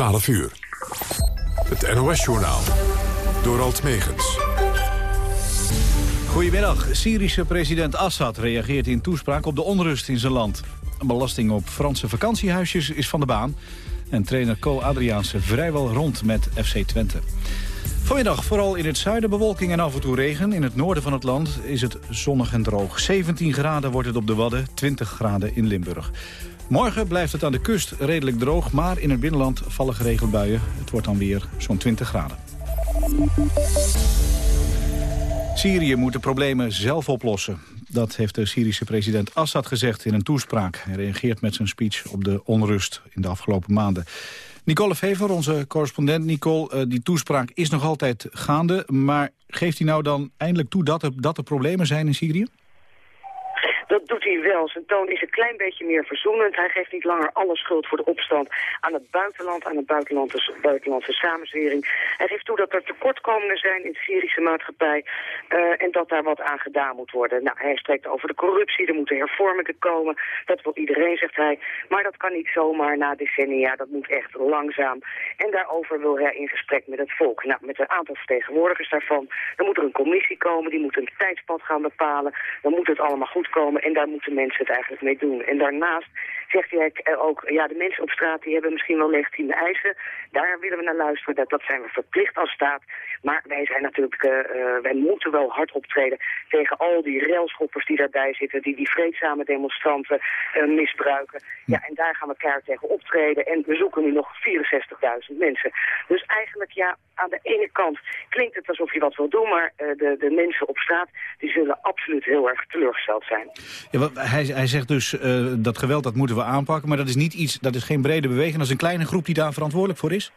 12 uur. Het NOS-journaal. Door Alt Megens. Goedemiddag. Syrische president Assad reageert in toespraak op de onrust in zijn land. Belasting op Franse vakantiehuisjes is van de baan. En trainer Co Adriaanse vrijwel rond met FC Twente. Vanmiddag vooral in het zuiden bewolking en af en toe regen. In het noorden van het land is het zonnig en droog. 17 graden wordt het op de Wadden, 20 graden in Limburg. Morgen blijft het aan de kust redelijk droog, maar in het binnenland vallen geregeld buien. Het wordt dan weer zo'n 20 graden. Syrië moet de problemen zelf oplossen. Dat heeft de Syrische president Assad gezegd in een toespraak. Hij reageert met zijn speech op de onrust in de afgelopen maanden. Nicole Fever, onze correspondent. Nicole, eh, die toespraak is nog altijd gaande. Maar geeft hij nou dan eindelijk toe dat dat er problemen zijn in Syrië? Dat doet hij wel. Zijn toon is een klein beetje meer verzoenend. Hij geeft niet langer alle schuld voor de opstand aan het buitenland, aan de buitenlandse, buitenlandse samenzwering. Hij geeft toe dat er tekortkomingen zijn in de Syrische maatschappij uh, en dat daar wat aan gedaan moet worden. Nou, hij spreekt over de corruptie, er moeten hervormingen komen. Dat wil iedereen, zegt hij. Maar dat kan niet zomaar na decennia, dat moet echt langzaam. En daarover wil hij in gesprek met het volk. Nou, met een aantal vertegenwoordigers daarvan. Dan moet er een commissie komen, die moet een tijdspad gaan bepalen. Dan moet het allemaal goed komen en daar moeten mensen het eigenlijk mee doen. En daarnaast zegt hij ook, ja, de mensen op straat die hebben misschien wel legitieme eisen. Daar willen we naar luisteren, dat, dat zijn we verplicht als staat. Maar wij zijn natuurlijk, uh, wij moeten wel hard optreden tegen al die railschoppers die daarbij zitten, die die vreedzame demonstranten misbruiken. Ja, en daar gaan we keihard tegen optreden. En we zoeken nu nog 64.000 mensen. Dus eigenlijk, ja, aan de ene kant klinkt het alsof je wat wil doen, maar de, de mensen op straat, die zullen absoluut heel erg teleurgesteld zijn. Ja, hij, hij zegt dus dat geweld, dat moeten we aanpakken. Maar dat is, niet iets, dat is geen brede beweging. Dat is een kleine groep die daar verantwoordelijk voor is?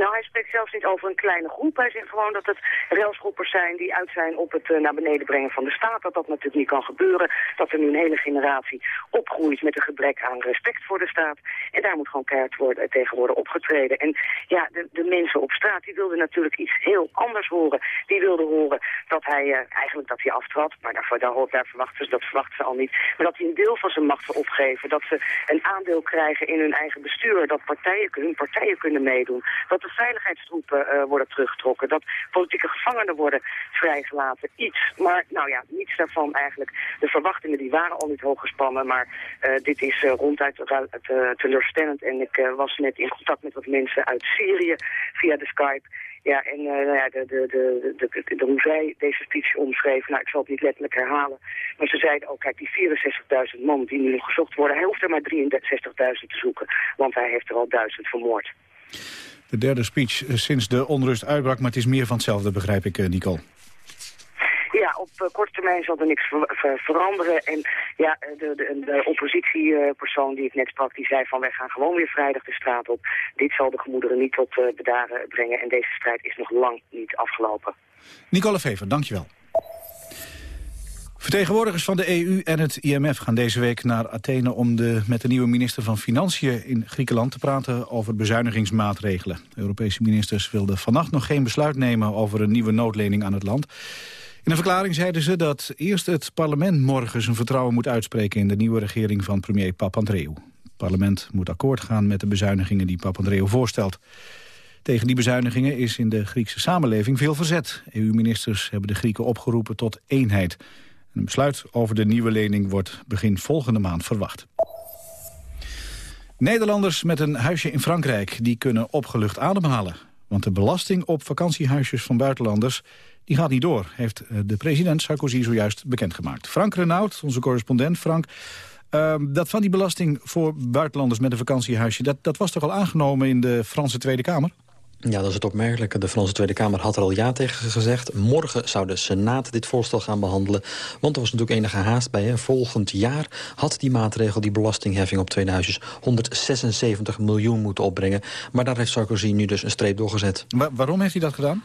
Nou, hij spreekt zelfs niet over een kleine groep. Hij zegt gewoon dat het railsgroepers zijn die uit zijn op het uh, naar beneden brengen van de staat. Dat dat natuurlijk niet kan gebeuren. Dat er nu een hele generatie opgroeit met een gebrek aan respect voor de staat. En daar moet gewoon keihard worden, eh, tegen worden opgetreden. En ja, de, de mensen op straat, die wilden natuurlijk iets heel anders horen. Die wilden horen dat hij, uh, eigenlijk dat hij aftrad. Maar daarvoor, daar, daar verwachten ze, dat verwachten ze al niet. Maar dat hij een deel van zijn macht wil opgeven. Dat ze een aandeel krijgen in hun eigen bestuur. Dat partijen, hun partijen kunnen meedoen. Dat de veiligheidstroepen uh, worden teruggetrokken. Dat politieke gevangenen worden vrijgelaten. Iets, maar nou ja, niets daarvan eigenlijk. De verwachtingen die waren al niet hoog gespannen, maar uh, dit is uh, ronduit teleurstellend. En ik was net in contact met wat mensen uit Syrië via de Skype. Ja, en nou ja, de, de, de, de, hoe zij deze speech omschreven, nou, ik zal het niet letterlijk herhalen. Maar ze zeiden ook, kijk, die 64.000 man die nu gezocht worden, hij hoeft er maar 63.000 te zoeken. Want hij heeft er al duizend vermoord. De derde speech sinds de onrust uitbrak, maar het is meer van hetzelfde, begrijp ik, Nicole. Ja, op uh, korte termijn zal er niks ver ver veranderen. En ja, de, de, de oppositiepersoon die ik net sprak, die zei van wij gaan gewoon weer vrijdag de straat op. Dit zal de gemoederen niet tot uh, bedaren brengen en deze strijd is nog lang niet afgelopen. Nicole Vever, dankjewel. Vertegenwoordigers van de EU en het IMF gaan deze week naar Athene... om de, met de nieuwe minister van Financiën in Griekenland te praten over bezuinigingsmaatregelen. Europese ministers wilden vannacht nog geen besluit nemen over een nieuwe noodlening aan het land. In een verklaring zeiden ze dat eerst het parlement morgen zijn vertrouwen moet uitspreken... in de nieuwe regering van premier Papandreou. Het parlement moet akkoord gaan met de bezuinigingen die Papandreou voorstelt. Tegen die bezuinigingen is in de Griekse samenleving veel verzet. EU-ministers hebben de Grieken opgeroepen tot eenheid. Een besluit over de nieuwe lening wordt begin volgende maand verwacht. Nederlanders met een huisje in Frankrijk die kunnen opgelucht ademhalen. Want de belasting op vakantiehuisjes van buitenlanders die gaat niet door, heeft eh, de president Sarkozy zojuist bekendgemaakt. Frank Renaud, onze correspondent. Frank, uh, dat van die belasting voor buitenlanders met een vakantiehuisje... Dat, dat was toch al aangenomen in de Franse Tweede Kamer? Ja, dat is het opmerkelijke. De Franse Tweede Kamer had er al ja tegen gezegd. Morgen zou de Senaat dit voorstel gaan behandelen. Want er was natuurlijk enige haast bij. Hè. Volgend jaar had die maatregel, die belastingheffing op tweede huisjes... 176 miljoen moeten opbrengen. Maar daar heeft Sarkozy nu dus een streep doorgezet. Waarom heeft hij dat gedaan?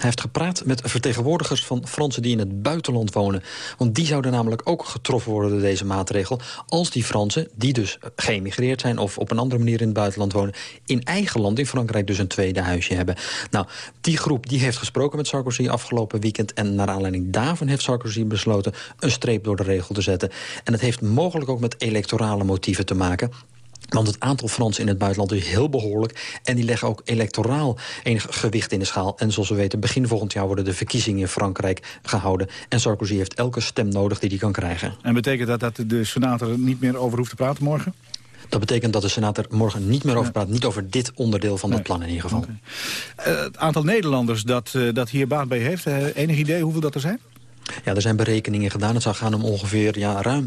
Hij heeft gepraat met vertegenwoordigers van Fransen die in het buitenland wonen. Want die zouden namelijk ook getroffen worden door deze maatregel... als die Fransen, die dus geëmigreerd zijn... of op een andere manier in het buitenland wonen... in eigen land, in Frankrijk, dus een tweede huisje hebben. Nou, die groep die heeft gesproken met Sarkozy afgelopen weekend... en naar aanleiding daarvan heeft Sarkozy besloten... een streep door de regel te zetten. En het heeft mogelijk ook met electorale motieven te maken... Want het aantal Fransen in het buitenland is heel behoorlijk. En die leggen ook electoraal enig gewicht in de schaal. En zoals we weten, begin volgend jaar worden de verkiezingen in Frankrijk gehouden. En Sarkozy heeft elke stem nodig die hij kan krijgen. En betekent dat dat de senator er niet meer over hoeft te praten morgen? Dat betekent dat de senator morgen niet meer over praat. Niet over dit onderdeel van dat plan in ieder geval. Uh, het aantal Nederlanders dat, uh, dat hier baat bij heeft, uh, enig idee hoeveel dat er zijn? Ja, er zijn berekeningen gedaan. Het zou gaan om ongeveer ja, ruim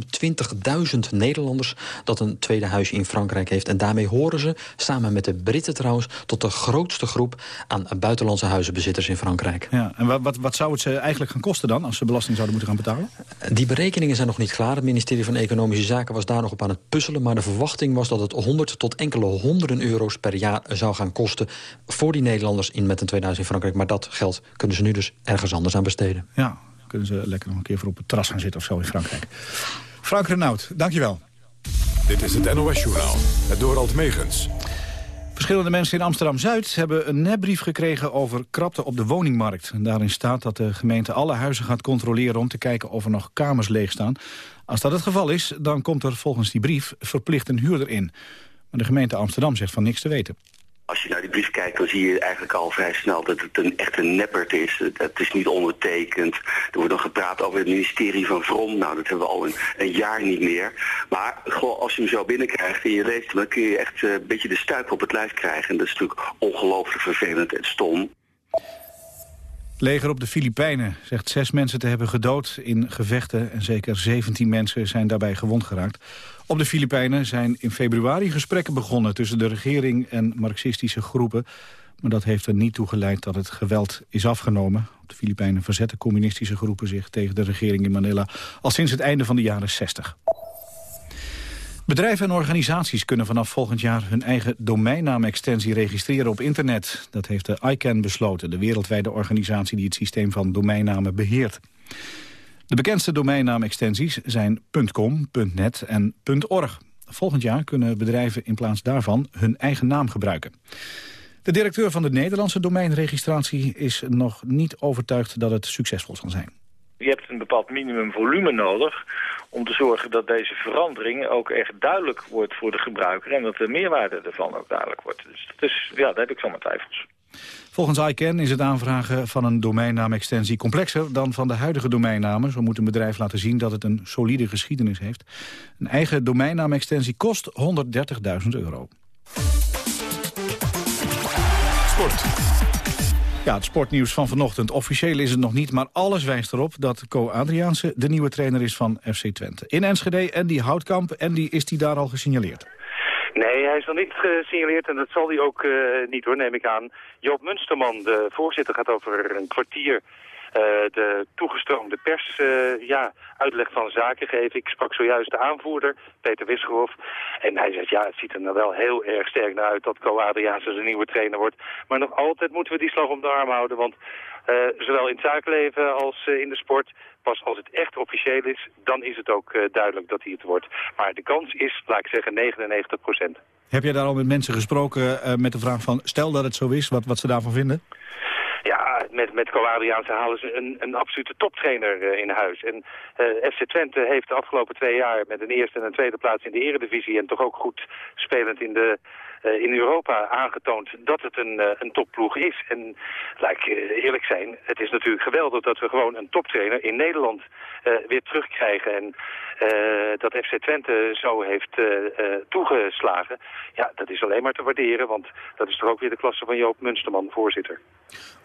20.000 Nederlanders... dat een tweede huisje in Frankrijk heeft. En daarmee horen ze, samen met de Britten trouwens... tot de grootste groep aan buitenlandse huizenbezitters in Frankrijk. Ja, en wat, wat, wat zou het ze eigenlijk gaan kosten dan... als ze belasting zouden moeten gaan betalen? Die berekeningen zijn nog niet klaar. Het ministerie van Economische Zaken was daar nog op aan het puzzelen. Maar de verwachting was dat het 100 tot enkele honderden euro's per jaar zou gaan kosten... voor die Nederlanders in met een tweede huis in Frankrijk. Maar dat geld kunnen ze nu dus ergens anders aan besteden. Ja, kunnen ze lekker nog een keer voor op het terras gaan zitten of zo in Frankrijk. Frank Renaud, dankjewel. Dit is het NOS-journaal, het Dorald Megens. Verschillende mensen in Amsterdam-Zuid hebben een nepbrief gekregen over krapte op de woningmarkt. En daarin staat dat de gemeente alle huizen gaat controleren om te kijken of er nog kamers leeg staan. Als dat het geval is, dan komt er volgens die brief verplicht een huurder in. Maar de gemeente Amsterdam zegt van niks te weten. Als je naar die brief kijkt, dan zie je eigenlijk al vrij snel dat het een echt een neppert is. Het is niet ondertekend. Er wordt dan gepraat over het ministerie van Vrom. Nou, dat hebben we al een, een jaar niet meer. Maar gewoon, als je hem zo binnenkrijgt en je leest hem, dan kun je echt uh, een beetje de stuip op het lijf krijgen. En dat is natuurlijk ongelooflijk vervelend en stom. Leger op de Filipijnen zegt zes mensen te hebben gedood in gevechten... en zeker 17 mensen zijn daarbij gewond geraakt. Op de Filipijnen zijn in februari gesprekken begonnen... tussen de regering en marxistische groepen. Maar dat heeft er niet toe geleid dat het geweld is afgenomen. Op de Filipijnen verzetten communistische groepen zich tegen de regering in Manila... al sinds het einde van de jaren 60. Bedrijven en organisaties kunnen vanaf volgend jaar hun eigen domeinnaamextensie registreren op internet. Dat heeft de ICANN besloten, de wereldwijde organisatie die het systeem van domeinnamen beheert. De bekendste domeinnaamextensies zijn .com, .net en .org. Volgend jaar kunnen bedrijven in plaats daarvan hun eigen naam gebruiken. De directeur van de Nederlandse domeinregistratie is nog niet overtuigd dat het succesvol zal zijn. Je hebt een bepaald minimumvolume nodig om te zorgen dat deze verandering ook echt duidelijk wordt voor de gebruiker... en dat de meerwaarde ervan ook duidelijk wordt. Dus is, ja, daar heb ik zo mijn twijfels. Volgens ICANN is het aanvragen van een domeinnaamextensie complexer dan van de huidige domeinnamen. Zo moet een bedrijf laten zien dat het een solide geschiedenis heeft. Een eigen domeinnaamextensie kost 130.000 euro. Sport. Ja, het sportnieuws van vanochtend. Officieel is het nog niet, maar alles wijst erop dat Co Adriaanse de nieuwe trainer is van FC Twente. In Enschede en die Houtkamp, en die is die daar al gesignaleerd? Nee, hij is nog niet gesignaleerd en dat zal hij ook uh, niet hoor, neem ik aan. Joop Munsterman, de voorzitter, gaat over een kwartier de toegestroomde pers uh, ja, uitleg van zaken geven. Ik sprak zojuist de aanvoerder, Peter Wisgerhof. En hij zegt, ja, het ziet er nou wel heel erg sterk naar uit dat Co Adriaanse de nieuwe trainer wordt. Maar nog altijd moeten we die slag om de arm houden, want uh, zowel in het zakenleven als in de sport pas als het echt officieel is, dan is het ook duidelijk dat hij het wordt. Maar de kans is, laat ik zeggen, 99 procent. Heb jij daar al met mensen gesproken met de vraag van, stel dat het zo is, wat, wat ze daarvan vinden? Ja, met, met Adriaanse halen ze een, een absolute toptrainer uh, in huis. En uh, FC Twente heeft de afgelopen twee jaar met een eerste en een tweede plaats in de eredivisie... en toch ook goed spelend in de in Europa aangetoond dat het een, uh, een topploeg is. En laat ik uh, eerlijk zijn, het is natuurlijk geweldig dat we gewoon een toptrainer in Nederland weer terugkrijgen. En dat FC Twente zo heeft toegeslagen, ja, dat is alleen maar te waarderen. Want dat is toch ook weer de klasse van Joop Munsterman, voorzitter.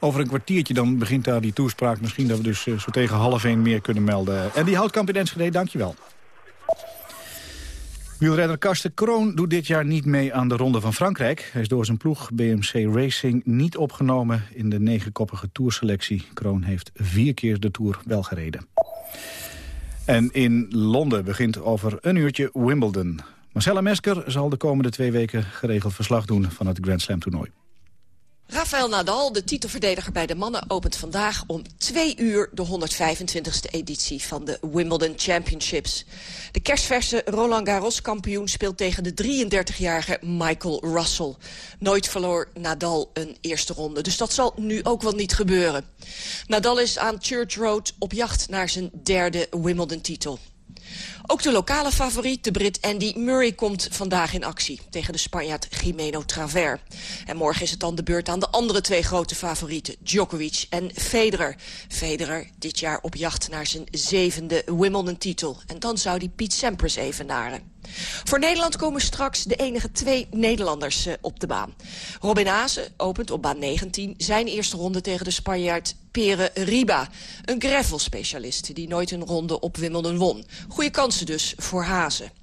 Over een kwartiertje dan begint daar die toespraak. Misschien dat we dus zo tegen half één meer kunnen melden. En die houtkamp in Enschede, dankjewel. Wielrenner Karsten Kroon doet dit jaar niet mee aan de Ronde van Frankrijk. Hij is door zijn ploeg BMC Racing niet opgenomen in de negenkoppige tourselectie. Kroon heeft vier keer de Tour wel gereden. En in Londen begint over een uurtje Wimbledon. Marcella Mesker zal de komende twee weken geregeld verslag doen van het Grand Slam toernooi. Rafael Nadal, de titelverdediger bij de mannen, opent vandaag om twee uur de 125e editie van de Wimbledon Championships. De kerstverse Roland Garros kampioen speelt tegen de 33-jarige Michael Russell. Nooit verloor Nadal een eerste ronde, dus dat zal nu ook wel niet gebeuren. Nadal is aan Church Road op jacht naar zijn derde Wimbledon-titel. Ook de lokale favoriet, de Brit Andy Murray, komt vandaag in actie... tegen de Spanjaard Jimeno Traver. En morgen is het dan de beurt aan de andere twee grote favorieten... Djokovic en Federer. Federer dit jaar op jacht naar zijn zevende Wimbledon-titel. En dan zou die Piet Sampras evenaren. Voor Nederland komen straks de enige twee Nederlanders uh, op de baan. Robin Haase opent op baan 19 zijn eerste ronde tegen de Spanjaard Pere Riba. Een gravel-specialist die nooit een ronde op Wimbledon won. Goede kansen dus voor Hazen.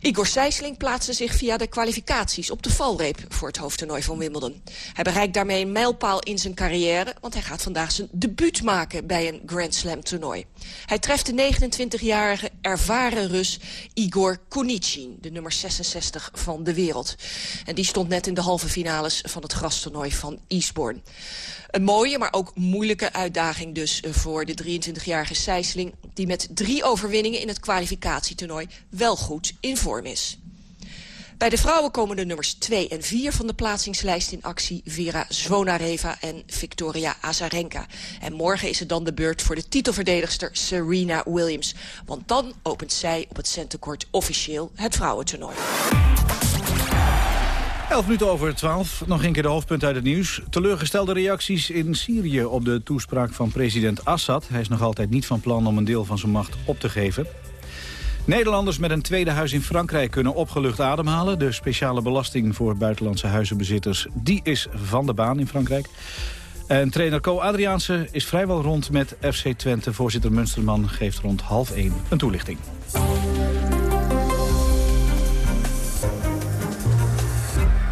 Igor Sijsling plaatste zich via de kwalificaties op de valreep voor het hoofdtoernooi van Wimbledon. Hij bereikt daarmee een mijlpaal in zijn carrière, want hij gaat vandaag zijn debuut maken bij een Grand Slam toernooi. Hij treft de 29-jarige ervaren Rus Igor Kunichin, de nummer 66 van de wereld. En die stond net in de halve finales van het grastoernooi van Eastbourne. Een mooie, maar ook moeilijke uitdaging dus voor de 23-jarige Sijsling... die met drie overwinningen in het kwalificatietoernooi wel goed in is. Bij de vrouwen komen de nummers 2 en 4 van de plaatsingslijst in actie... Vera Zvonareva en Victoria Azarenka. En morgen is het dan de beurt voor de titelverdedigster Serena Williams. Want dan opent zij op het centercourt officieel het vrouwentoernooi. 11 minuten over 12. Nog een keer de hoofdpunt uit het nieuws. Teleurgestelde reacties in Syrië op de toespraak van president Assad. Hij is nog altijd niet van plan om een deel van zijn macht op te geven. Nederlanders met een tweede huis in Frankrijk kunnen opgelucht ademhalen. De speciale belasting voor buitenlandse huizenbezitters die is van de baan in Frankrijk. En trainer Co Adriaanse is vrijwel rond met FC Twente. Voorzitter Munsterman geeft rond half 1 een toelichting.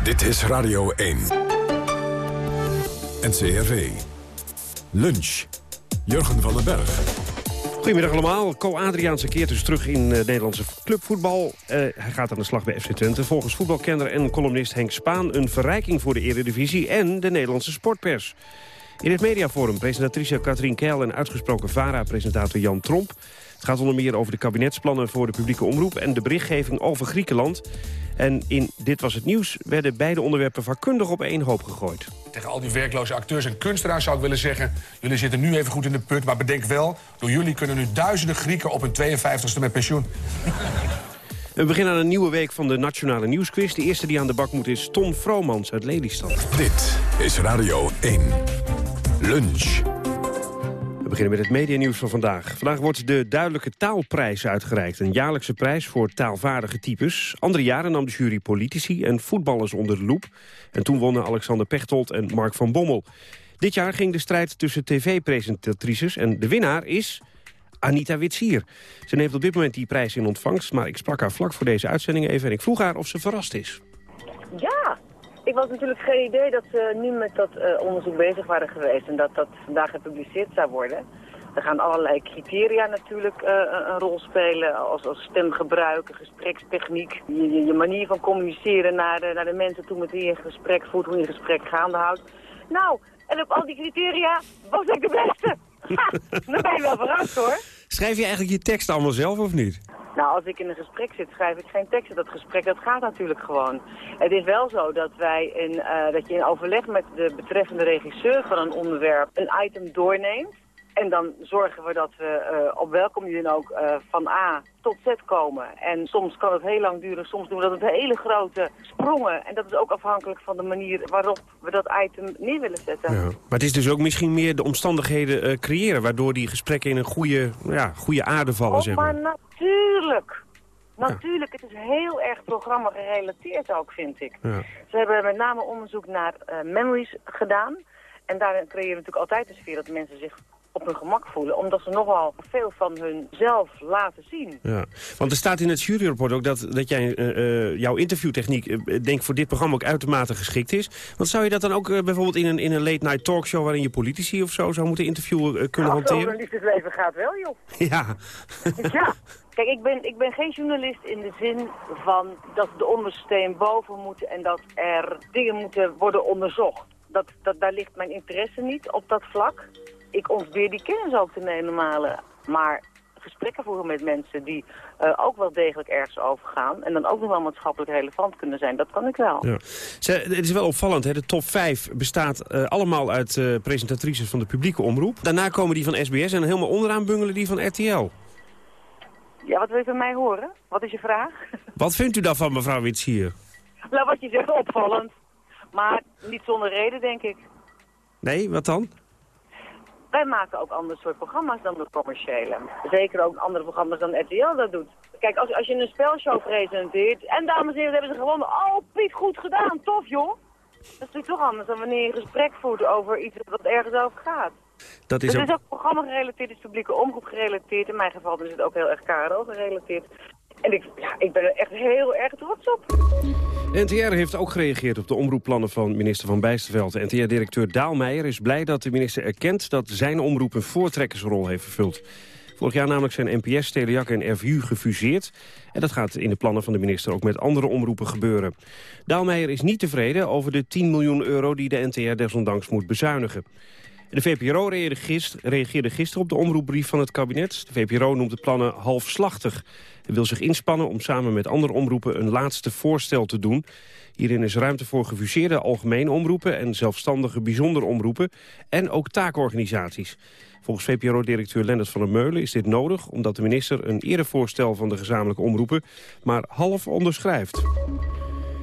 Dit is Radio 1. NCRV. Lunch. Jurgen van den Berg. Goedemiddag allemaal. Co Adriaanse keert dus terug in uh, Nederlandse clubvoetbal. Uh, hij gaat aan de slag bij FC Twente. Volgens voetbalkenner en columnist Henk Spaan... een verrijking voor de Eredivisie en de Nederlandse sportpers. In het mediaforum presentatrice Katrien Keil en uitgesproken VARA-presentator Jan Tromp. Het gaat onder meer over de kabinetsplannen voor de publieke omroep... en de berichtgeving over Griekenland. En in Dit Was Het Nieuws werden beide onderwerpen vakkundig op één hoop gegooid. Tegen al die werkloze acteurs en kunstenaars zou ik willen zeggen... jullie zitten nu even goed in de put, maar bedenk wel... door jullie kunnen nu duizenden Grieken op hun 52e met pensioen. We beginnen aan een nieuwe week van de Nationale Nieuwsquiz. De eerste die aan de bak moet is Tom Vromans uit Lelystad. Dit is Radio 1. Lunch. We beginnen met het medianieuws van vandaag. Vandaag wordt de Duidelijke Taalprijs uitgereikt. Een jaarlijkse prijs voor taalvaardige types. Andere jaren nam de jury politici en voetballers onder de loep. En toen wonnen Alexander Pechtold en Mark van Bommel. Dit jaar ging de strijd tussen tv-presentatrices en de winnaar is... Anita Witsier. Ze neemt op dit moment die prijs in ontvangst... maar ik sprak haar vlak voor deze uitzending even en ik vroeg haar of ze verrast is. Ja, ik was natuurlijk geen idee dat ze nu met dat uh, onderzoek bezig waren geweest en dat dat vandaag gepubliceerd zou worden. Er gaan allerlei criteria natuurlijk uh, een rol spelen, als, als stemgebruik, gesprekstechniek, je, je, manier van communiceren naar de, naar de mensen toe met wie je gesprek voert, hoe je een gesprek gaande houdt. Nou, en op al die criteria was ik de beste. Ha, dan ben je wel verrast hoor. Schrijf je eigenlijk je tekst allemaal zelf of niet? Nou, als ik in een gesprek zit, schrijf ik geen tekst. Dat gesprek, dat gaat natuurlijk gewoon. Het is wel zo dat wij in, uh, dat je in overleg met de betreffende regisseur van een onderwerp een item doorneemt. En dan zorgen we dat we uh, op welke manier dan ook uh, van A tot Z komen. En soms kan het heel lang duren, soms doen we dat met hele grote sprongen. En dat is ook afhankelijk van de manier waarop we dat item neer willen zetten. Ja. Maar het is dus ook misschien meer de omstandigheden uh, creëren... waardoor die gesprekken in een goede, ja, goede aarde vallen, oh, zeg maar. maar natuurlijk. Natuurlijk, het is heel erg programma gerelateerd ook, vind ik. Ja. Ze hebben met name onderzoek naar memories gedaan. En daarin creëren we natuurlijk altijd de sfeer dat mensen zich op hun gemak voelen. Omdat ze nogal veel van hunzelf laten zien. Ja, want er staat in het juryrapport ook dat, dat jij, uh, uh, jouw interviewtechniek... Uh, denk voor dit programma ook uitermate geschikt is. Want zou je dat dan ook bijvoorbeeld in een, in een late-night talkshow... waarin je politici of zo zou moeten interviewen kunnen nou, hanteren? Een liefdesleven gaat wel, joh. Ja. ja. Kijk, ik ben, ik ben geen journalist in de zin van dat de ondersteen boven moet... en dat er dingen moeten worden onderzocht. Dat, dat, daar ligt mijn interesse niet op dat vlak ik ontbeer die kennis ook te nemen normale. Maar gesprekken voeren met mensen die uh, ook wel degelijk ergens overgaan... en dan ook nog wel maatschappelijk relevant kunnen zijn, dat kan ik wel. Ja. Het is wel opvallend, hè? de top 5 bestaat uh, allemaal uit uh, presentatrices van de publieke omroep. Daarna komen die van SBS en helemaal onderaan bungelen die van RTL. Ja, wat wil je van mij horen? Wat is je vraag? Wat vindt u dan van mevrouw Witsier? nou, wat je zegt, opvallend. Maar niet zonder reden, denk ik. Nee, wat dan? Wij maken ook ander soort programma's dan de commerciële. Zeker ook andere programma's dan RTL dat doet. Kijk, als, als je een spelshow presenteert... En dames en heren, hebben ze gewonnen. Oh, Piet, goed gedaan. Tof, joh. Dat is natuurlijk toch anders dan wanneer je een gesprek voert over iets wat ergens over gaat. Dat is dus ook... het is ook programma gerelateerd, het is publieke omroep gerelateerd. In mijn geval is het ook heel erg KRO gerelateerd. En ik, ja, ik ben er echt heel erg trots op. NTR heeft ook gereageerd op de omroepplannen van minister Van Bijsterveld. NTR-directeur Daalmeijer is blij dat de minister erkent... dat zijn omroep een voortrekkersrol heeft vervuld. Vorig jaar namelijk zijn NPS, Telejak en RVU gefuseerd. En dat gaat in de plannen van de minister ook met andere omroepen gebeuren. Daalmeijer is niet tevreden over de 10 miljoen euro die de NTR desondanks moet bezuinigen. De VPRO reageerde gisteren op de omroepbrief van het kabinet. De VPRO noemt de plannen halfslachtig. Wil zich inspannen om samen met andere omroepen een laatste voorstel te doen. Hierin is ruimte voor gefuseerde algemene omroepen en zelfstandige bijzondere omroepen en ook taakorganisaties. Volgens VPRO-directeur Lennart van der Meulen is dit nodig... omdat de minister een eerder voorstel van de gezamenlijke omroepen... maar half onderschrijft.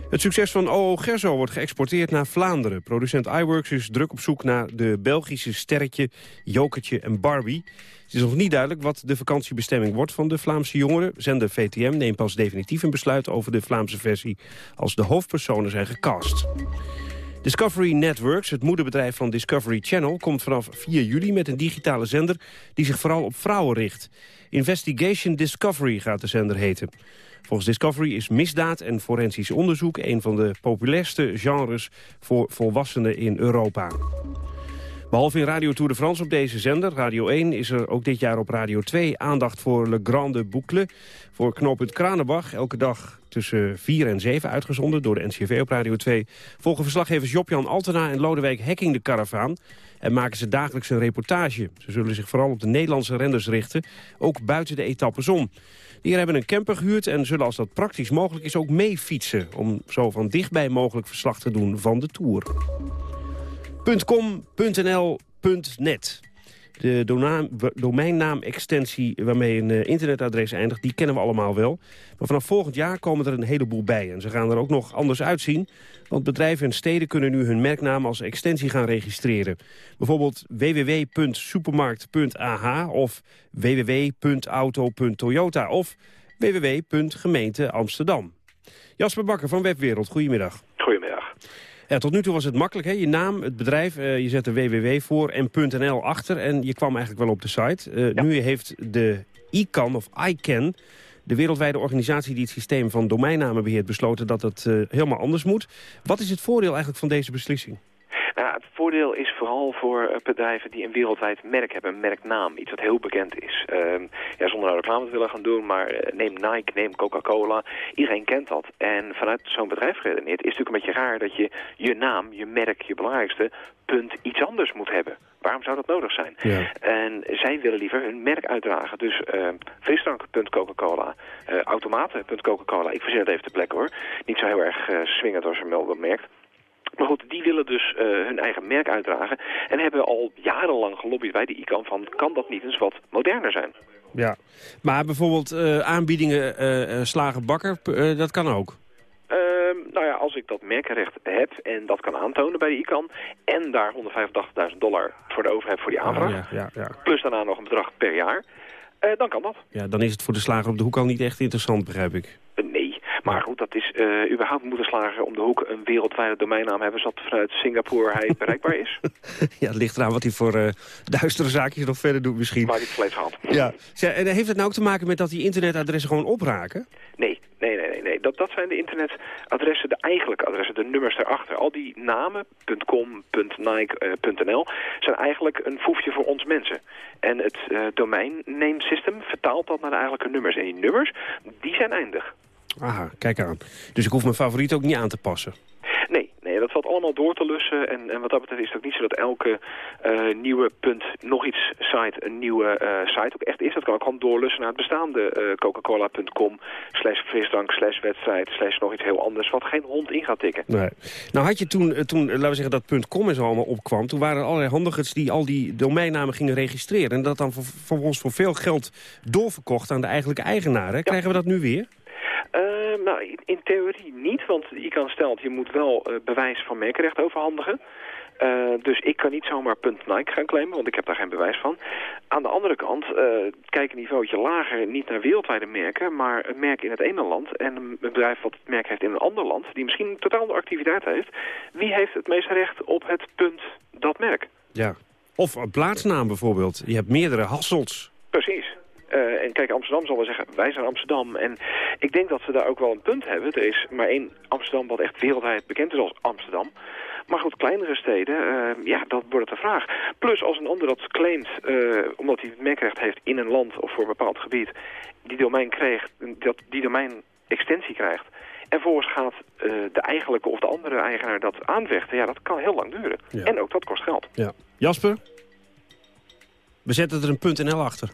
Het succes van OO Gerso wordt geëxporteerd naar Vlaanderen. Producent iWorks is druk op zoek naar de Belgische sterretje, Jokertje en Barbie. Het is nog niet duidelijk wat de vakantiebestemming wordt van de Vlaamse jongeren. Zender VTM neemt pas definitief een besluit over de Vlaamse versie... als de hoofdpersonen zijn gecast. Discovery Networks, het moederbedrijf van Discovery Channel... komt vanaf 4 juli met een digitale zender die zich vooral op vrouwen richt. Investigation Discovery gaat de zender heten. Volgens Discovery is misdaad en forensisch onderzoek... een van de populairste genres voor volwassenen in Europa. Behalve in Radio Tour de France op deze zender, Radio 1... is er ook dit jaar op Radio 2 aandacht voor Le Grande Boucle... voor knooppunt Kranenbach, elke dag tussen 4 en 7 uitgezonden... door de NCV op Radio 2. Volgen verslaggevers Job-Jan Altena en Lodewijk Hekking de karavaan... en maken ze dagelijks een reportage. Ze zullen zich vooral op de Nederlandse renners richten, ook buiten de etappes om. Die hebben een camper gehuurd en zullen als dat praktisch mogelijk is ook mee fietsen... om zo van dichtbij mogelijk verslag te doen van de Tour. .com.nl.net de domeinnaam-extensie waarmee een uh, internetadres eindigt, die kennen we allemaal wel. Maar vanaf volgend jaar komen er een heleboel bij. En ze gaan er ook nog anders uitzien. Want bedrijven en steden kunnen nu hun merknaam als extensie gaan registreren. Bijvoorbeeld www.supermarkt.ah of www.auto.toyota of www.gemeente Amsterdam. Jasper Bakker van Webwereld, goedemiddag. Ja, tot nu toe was het makkelijk. Hè? Je naam, het bedrijf, uh, je zet er www voor en .nl achter. En je kwam eigenlijk wel op de site. Uh, Nu heeft de ICANN of ICANN, de wereldwijde organisatie die het systeem van domeinnamen beheert, besloten dat het uh, helemaal anders moet. Wat is het voordeel eigenlijk van deze beslissing? Nou, het voordeel is vooral voor bedrijven die een wereldwijd merk hebben, een merknaam. Iets wat heel bekend is. Uh, ja, zonder nou reclame te willen gaan doen, maar uh, neem Nike, neem Coca-Cola. Iedereen kent dat. En vanuit zo'n bedrijf geredeneerd is het natuurlijk een beetje raar dat je je naam, je merk, je belangrijkste, punt iets anders moet hebben. Waarom zou dat nodig zijn? Ja. En zij willen liever hun merk uitdragen. Dus uh, frisdrank.coca-cola, uh, automaten.coca-cola. Ik verzin het even te plekken hoor. Niet zo heel erg uh, swingend als je wel merkt. Maar goed, die willen dus uh, hun eigen merk uitdragen... en hebben al jarenlang gelobbyd bij de ICANN van... kan dat niet eens wat moderner zijn? Ja, maar bijvoorbeeld uh, aanbiedingen uh, slagen bakker, dat kan ook? Ehm, nou ja, als ik dat merkenrecht heb en dat kan aantonen bij de ICANN... en daar 185.000 dollar voor de overheid voor die aanvraag... Oh, ja, ja, ja. plus daarna nog een bedrag per jaar... dan kan dat. Ja, dan is het voor de slager op de hoek al niet echt interessant, begrijp ik. nee, maar goed, dat is uh, überhaupt moeten slagen om de hoek een wereldwijde domeinnaam hebben... zodat vanuit Singapore hij bereikbaar is. ja, het ligt eraan wat hij voor uh, duistere zaakjes nog verder doet misschien. Maar niet vlees gehad. Ja. En heeft het nou ook te maken met dat die internetadressen gewoon opraken? Nee, nee, nee, nee. nee. Dat, dat zijn de internetadressen, de eigenlijke adressen, de nummers daarachter. Al die namen, .com, .nike.nl, zijn eigenlijk een foefje voor ons mensen. En het uh, domain name system vertaalt dat naar de eigenlijke nummers. En die nummers, die zijn eindig. Aha, kijk aan. Dus ik hoef mijn favoriet ook niet aan te passen? Nee, nee dat valt allemaal door te lussen. En, en wat dat betreft is het ook niet zo dat elke uh, nieuwe punt nog iets site een nieuwe uh, site ook echt is. Dat kan ook gewoon doorlussen naar het bestaande uh, coca-cola.com slash frisdrank slash wedstrijd slash nog iets heel anders wat geen hond in gaat tikken. Nee. Nou had je toen, toen laten we zeggen dat .com en zo allemaal opkwam, toen waren er allerlei handigers die al die domeinnamen gingen registreren. En dat dan vervolgens voor veel geld doorverkocht aan de eigenlijke eigenaar. Krijgen we dat nu weer? Uh, nou, in, in, theorie niet, want ICANN stelt je moet wel uh, bewijs van merkenrecht overhandigen. Uh, dus ik kan niet zomaar Nike gaan claimen, want ik heb daar geen bewijs van. Aan de andere kant, kijk een niveautje lager, niet naar wereldwijde merken, maar een merk in het ene land en een bedrijf wat het merk heeft in een ander land, die misschien een totaal andere activiteit heeft. Wie heeft het meeste recht op het punt dat merk? Ja, of een plaatsnaam bijvoorbeeld. Je hebt meerdere Hasselts. Precies. Uh, en kijk, Amsterdam zal wel zeggen, wij zijn Amsterdam. En ik denk dat ze daar ook wel een punt hebben. Er is maar één Amsterdam wat echt wereldwijd bekend is als Amsterdam. Maar goed, kleinere steden, uh, ja, dat wordt het de vraag. Plus als een ander dat claimt, uh, omdat hij het merkrecht heeft in een land of voor een bepaald gebied, die domein kreeg, dat die domein extensie krijgt. En vervolgens gaat de eigenlijke of de andere eigenaar dat aanvechten. Ja, dat kan heel lang duren. Ja. En ook dat kost geld. Ja. Jasper? We zetten er een punt NL achter.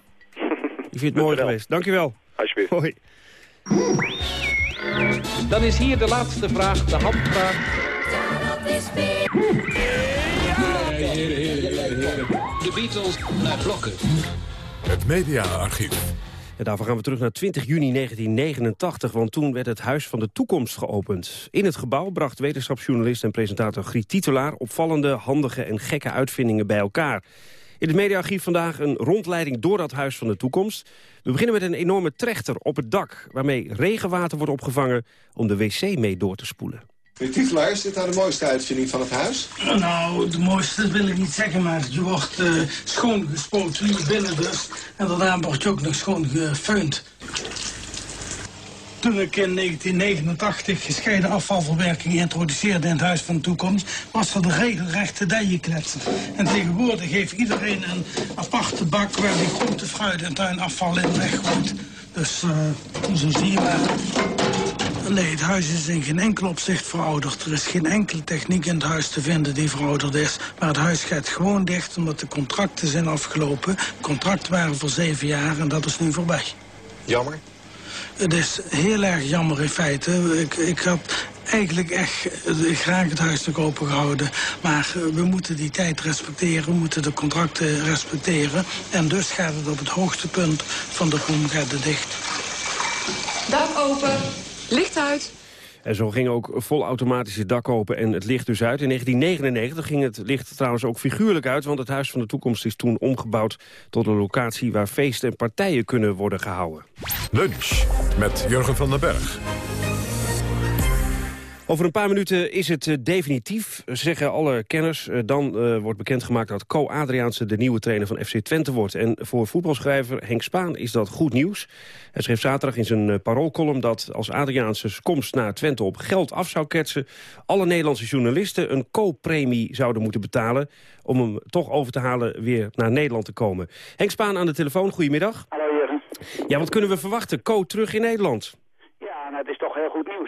Ik vind het mooi geweest. Dankjewel. Alsjeblieft. Hoi. Dan is hier de laatste vraag, de handvraag. De Beatles naar blokken. Het mediaarchief. Ja, daarvoor gaan we terug naar 20 juni 1989, want toen werd het Huis van de Toekomst geopend. In het gebouw bracht wetenschapsjournalist en presentator Griet Titelaar... opvallende, handige en gekke uitvindingen bij elkaar. In het mediaarchief vandaag een rondleiding door dat Huis van de Toekomst. We beginnen met een enorme trechter op het dak... waarmee regenwater wordt opgevangen om de wc mee door te spoelen. Meneer Tiefelaar, is dit nou de mooiste uitvinding van het huis? Nou, de mooiste wil ik niet zeggen, maar je wordt uh, schoongespoeld nu binnen dus. En daarna word je ook nog schoon gefeund. Toen ik in 1989 gescheiden afvalverwerking introduceerde in het Huis van de Toekomst... was er de regelrechte dijenkletsen. En tegenwoordig heeft iedereen een aparte bak... waar die groente, fruit en tuinafval in weggooit. Dus uh, zo zie je maar. Nee, het huis is in geen enkel opzicht verouderd. Er is geen enkele techniek in het huis te vinden die verouderd is. Maar het huis gaat gewoon dicht omdat de contracten zijn afgelopen. Contracten waren voor zeven jaar en dat is nu voorbij. Jammer. Het is heel erg jammer in feite. Ik, ik had eigenlijk echt graag het huis te kopen gehouden. Maar eh, we moeten die tijd respecteren, we moeten de contracten respecteren. En dus gaat het op het hoogste punt van de groen dicht. Dak open, licht uit. En zo ging ook volautomatische dak open en het licht dus uit. In 1999 ging het licht trouwens ook figuurlijk uit... want het Huis van de Toekomst is toen omgebouwd tot een locatie... waar feesten en partijen kunnen worden gehouden. Lunch met Jurgen van den Berg. Over een paar minuten is het uh, definitief, zeggen alle kenners. Uh, dan uh, wordt bekendgemaakt dat Co Adriaanse de nieuwe trainer van FC Twente wordt. En voor voetbalschrijver Henk Spaan is dat goed nieuws. Hij schreef zaterdag in zijn paroolcolumn dat als Adriaanse komst naar Twente op geld af zou ketsen... alle Nederlandse journalisten een co-premie zouden moeten betalen... om hem toch over te halen weer naar Nederland te komen. Henk Spaan aan de telefoon, goedemiddag. Hallo Jurgen. Ja, wat kunnen we verwachten? Co terug in Nederland? Ja, nou, het is toch heel goed nieuws.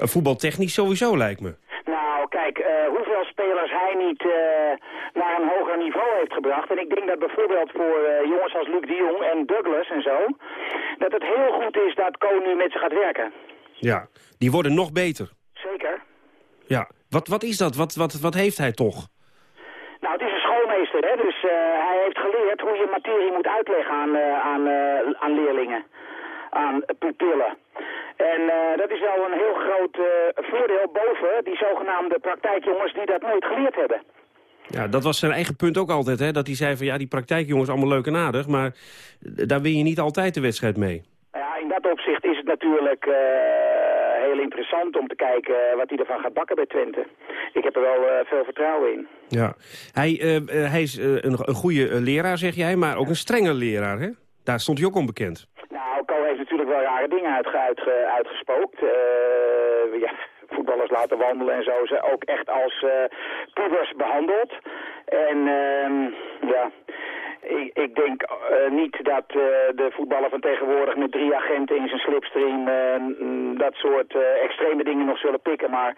Uh, voetbaltechnisch sowieso, lijkt me. Nou, kijk, uh, hoeveel spelers hij niet uh, naar een hoger niveau heeft gebracht. En ik denk dat bijvoorbeeld voor jongens als Luc de Jong en Douglas en zo... dat het heel goed is dat Ko nu met ze gaat werken. Ja, die worden nog beter. Zeker. Ja, wat, wat is dat? Wat, wat, wat heeft hij toch? Nou, het is een schoolmeester, hè. Dus hij heeft geleerd hoe je materie moet uitleggen aan, aan, aan leerlingen aan pupillen. En uh, dat is wel een heel groot uh, voordeel boven die zogenaamde praktijkjongens die dat nooit geleerd hebben. Ja, dat was zijn eigen punt ook altijd, hè? dat hij zei van ja, die praktijkjongens allemaal leuk en aardig, maar daar win je niet altijd de wedstrijd mee. Ja, in dat opzicht is het natuurlijk uh, heel interessant om te kijken wat hij ervan gaat bakken bij Twente. Ik heb er wel veel vertrouwen in. Ja, hij, hij is een, een goede leraar, zeg jij, maar ook een strenge leraar, hè? Daar stond hij ook onbekend. Nou, Ko heeft natuurlijk wel rare dingen uitge, uitge, uitgespookt. Uh, ja, voetballers laten wandelen en zo. Ze ook echt als uh, behandeld. En uh, ja, ik, ik denk eh, niet dat eh, de voetballer van tegenwoordig met drie agenten in zijn slipstream eh, mm, dat soort extreme dingen nog zullen pikken. Maar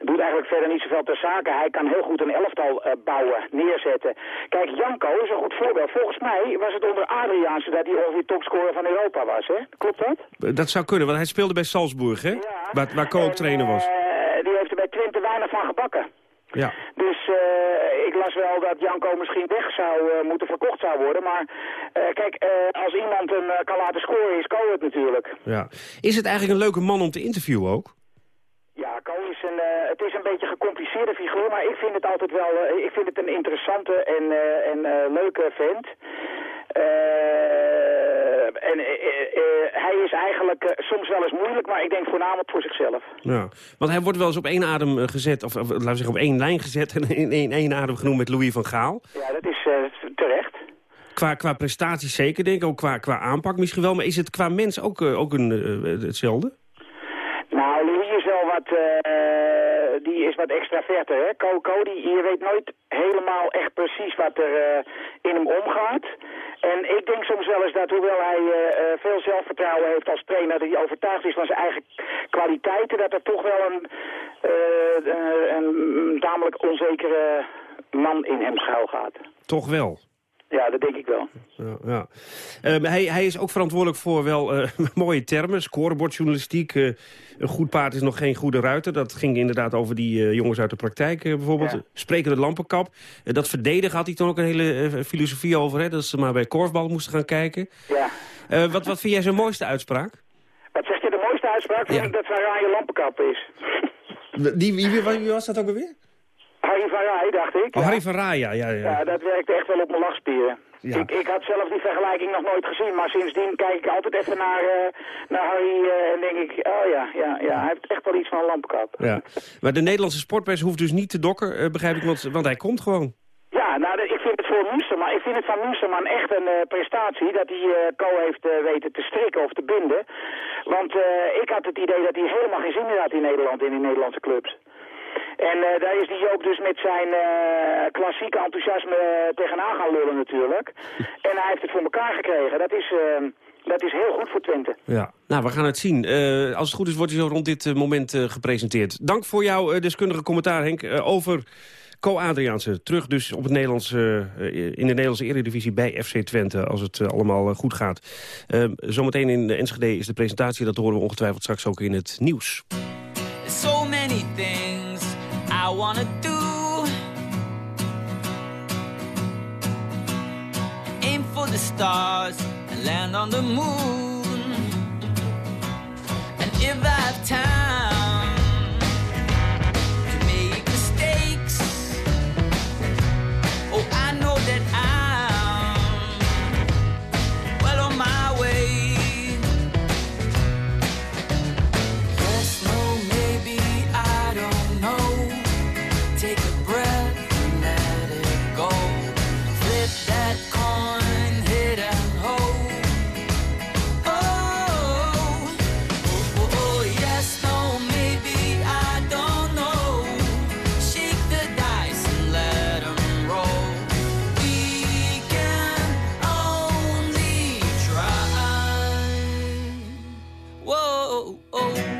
doet eigenlijk verder niet zoveel ter zake. Hij kan heel goed een elftal bouwen, neerzetten. Kijk, Janko is een goed voorbeeld. Volgens mij was het onder Adriaanse dat hij ongeveer topscorer van Europa was, hè? Klopt dat? Dat zou kunnen, want hij speelde bij Salzburg, hè? Waar, waar ook trainer was. Die heeft er bij Twente weinig van gebakken. Ja. Dus eh, ik las wel dat Janko misschien weg zou eh, moeten verkocht zou worden. Maar eh, kijk, als iemand hem kan laten scoren is Ko het natuurlijk. ja. Is het eigenlijk een leuke man om te interviewen ook? Ja, Ko is een, het is een beetje een gecompliceerde figuur, maar ik vind het altijd wel, ik vind het een interessante en, en leuke vent. Eh, en eh, eh, hij is eigenlijk eh, soms wel eens moeilijk, maar ik denk voornamelijk voor zichzelf. Ja. Want hij wordt wel eens op één adem eh, gezet, of, of laten we zeggen op één lijn gezet... en in één, één adem genoemd met Louis van Gaal. Ja, dat is eh, terecht. Qua, qua prestaties zeker, denk ik. Ook qua, qua aanpak misschien wel. Maar is het qua mens ook, eh, ook een, eh, hetzelfde? Nou, Louis is wel wat, eh, die is wat extraverter, hè. Coco, die, je weet nooit helemaal echt precies wat er eh, in hem omgaat. En ik denk soms wel eens dat, hoewel hij eh, eh, veel zelfvertrouwen heeft als trainer, dat hij overtuigd is van zijn eigen kwaliteiten, dat er toch wel een, eh, een tamelijk onzekere man in hem schuil gaat. Toch wel. Ja, dat denk ik wel. Ja, ja. Ehm, hij, hij is ook verantwoordelijk voor wel eh, mooie termen. Scorebordjournalistiek. eh, een goed paard is nog geen goede ruiter. Dat ging inderdaad over die eh, jongens uit de praktijk bijvoorbeeld. Sprekende lampenkap. Dat verdedigen had hij toen ook een hele filosofie over. Hè, dat ze maar bij korfbal moesten gaan kijken. Ja. Wat, wat vind jij zijn mooiste uitspraak? Wat zeg je, de mooiste uitspraak? Vind ik dat van Ryan Lampenkap is. Die, wie, wie, wie was dat ook alweer? Harry van Rij, dacht ik. Oh, Harry van ja, ja. Ja, dat werkte echt wel op mijn lachspieren. Ja. Ik, ik had zelf die vergelijking nog nooit gezien, maar sindsdien kijk ik altijd even naar, eh, naar Harry eh, en denk ik, oh ja, ja, ja, hij heeft echt wel iets van een lampenkap. Ja. Maar de Nederlandse sportpers hoeft dus niet te dokken, eh, begrijp ik, want, want hij komt gewoon. Ja, nou, de- ik vind het voor Musterman, ik vind het van Musterman echt een prestatie dat hij Co heeft weten te strikken of te binden. Want ik had het idee dat hij helemaal geen zin meer had in Nederland, in die Nederlandse clubs. En eh, daar is hij ook dus met zijn eh, klassieke enthousiasme eh, tegenaan gaan lullen natuurlijk. En hij heeft het voor elkaar gekregen. Dat is, dat is heel goed voor Twente. Ja. Nou, we gaan het zien. Eh, als het goed is, wordt hij zo rond dit moment eh, gepresenteerd. Dank voor jouw deskundige commentaar, Henk, over Co Adriaanse. Terug dus op het Nederlandse, in de Nederlandse Eredivisie bij FC Twente, als het allemaal goed gaat. Eh, zometeen in de Enschede is de presentatie, dat horen we ongetwijfeld straks ook in het nieuws. so many things wanna do. Aim for the stars and land on the moon. And if I Whoa, oh.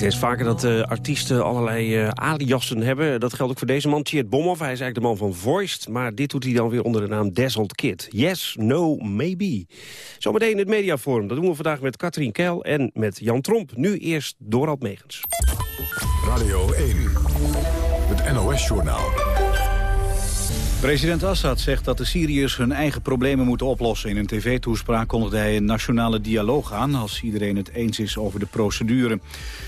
Ziet steeds vaker dat eh, artiesten allerlei aliassen hebben. Dat geldt ook voor deze man, Tjeerd Bomhoff. Hij is eigenlijk de man van Voiced. Maar dit doet hij dan weer onder de naam Dazzled Kid. Yes, no, maybe. Zometeen het mediaforum. Dat doen we vandaag met Katrien Keil en met Jan Tromp. Nu eerst Dorald Megens. Radio 1, het NOS-journaal. President Assad zegt dat de Syriërs hun eigen problemen moeten oplossen. In een tv-toespraak kondigde hij een nationale dialoog aan... als iedereen het eens is over de procedure.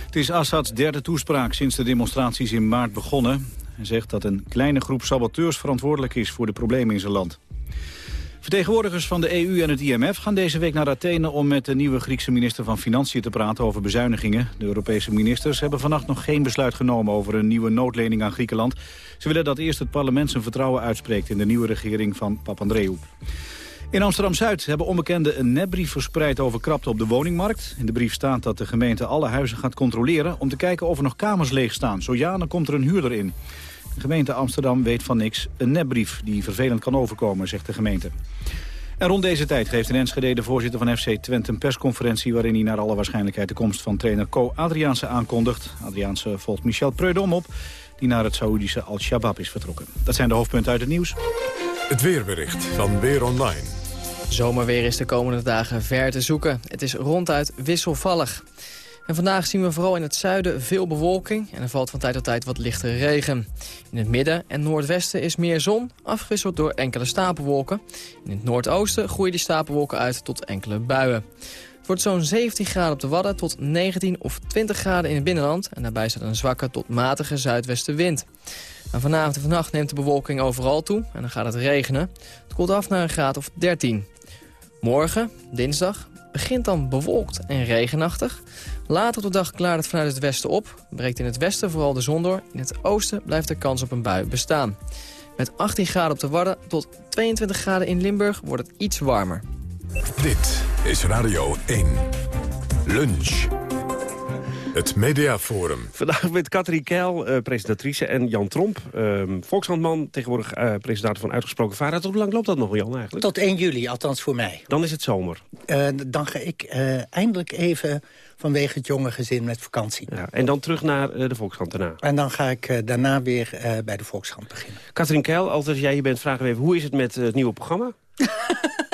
Het is Assads derde toespraak sinds de demonstraties in maart begonnen. Hij zegt dat een kleine groep saboteurs verantwoordelijk is... voor de problemen in zijn land. Vertegenwoordigers van de EU en het IMF gaan deze week naar Athene... om met de nieuwe Griekse minister van Financiën te praten over bezuinigingen. De Europese ministers hebben vannacht nog geen besluit genomen... over een nieuwe noodlening aan Griekenland. Ze willen dat eerst het parlement zijn vertrouwen uitspreekt... in de nieuwe regering van Papandreou. In Amsterdam-Zuid hebben onbekenden een nepbrief verspreid over krapte op de woningmarkt. In de brief staat dat de gemeente alle huizen gaat controleren... om te kijken of er nog kamers leeg staan. Zo ja, dan komt er een huurder in. De gemeente Amsterdam weet van niks. Een nepbrief die vervelend kan overkomen, zegt de gemeente. En rond deze tijd geeft in Enschede de voorzitter van FC Twente een persconferentie... waarin hij naar alle waarschijnlijkheid de komst van trainer Co Adriaanse aankondigt. Adriaanse volgt Michel Preudom op, die naar het Saoedische Al-Shabaab is vertrokken. Dat zijn de hoofdpunten uit het nieuws. Het weerbericht van Weer Online. Zomerweer is de komende dagen ver te zoeken. Het is ronduit wisselvallig. En vandaag zien we vooral in het zuiden veel bewolking en er valt van tijd tot tijd wat lichtere regen. In het midden en noordwesten is meer zon, afgewisseld door enkele stapelwolken. In het noordoosten groeien die stapelwolken uit tot enkele buien. Het wordt zo'n 17 graden op de Wadden tot 19 of 20 graden in het binnenland. En daarbij staat een zwakke tot matige zuidwestenwind. En vanavond en vannacht neemt de bewolking overal toe en dan gaat het regenen. Het koelt af naar een graad of 13. Morgen, dinsdag, begint dan bewolkt en regenachtig. Later op de dag klaart het vanuit het westen op. Breekt in het westen vooral de zon door. In het oosten blijft de kans op een bui bestaan. Met 18 graden op de Wadden tot 22 graden in Limburg wordt het iets warmer. Dit is Radio 1. Lunch. Het Mediaforum. Vandaag met Katrien Keil, eh, presentatrice, en Jan Tromp, eh, volkshandman, tegenwoordig eh, presentator van Uitgesproken Vaarheid. Hoe lang loopt dat nog, Jan, eigenlijk? Tot 1 juli, althans voor mij. Dan is het zomer. Eh, dan ga ik eh, eindelijk even vanwege het jonge gezin met vakantie. Ja, en dan terug naar eh, de Volkskrant daarna. En dan ga ik eh, daarna weer eh, bij de Volkskrant beginnen. Katrien Keil, altijd als jij hier bent, vragen we even... hoe is het met het nieuwe programma?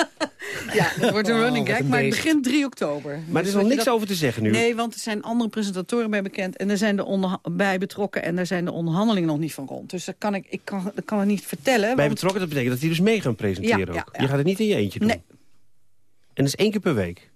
Ja, het wordt een Oh, running gag, een maar het begint 3 oktober. Maar er is Dus nog wat je niks over te zeggen nu. Nee, want er zijn andere presentatoren bij bekend... en er zijn de bij betrokken en daar zijn de onderhandelingen nog niet van rond. Dus dat kan ik, ik kan, dat kan ik niet vertellen. Bij want- betrokken, dat betekent dat die dus mee gaan presenteren Ja, ja, ook. ja. Je gaat het niet in je eentje doen. Nee. En dat is één keer per week.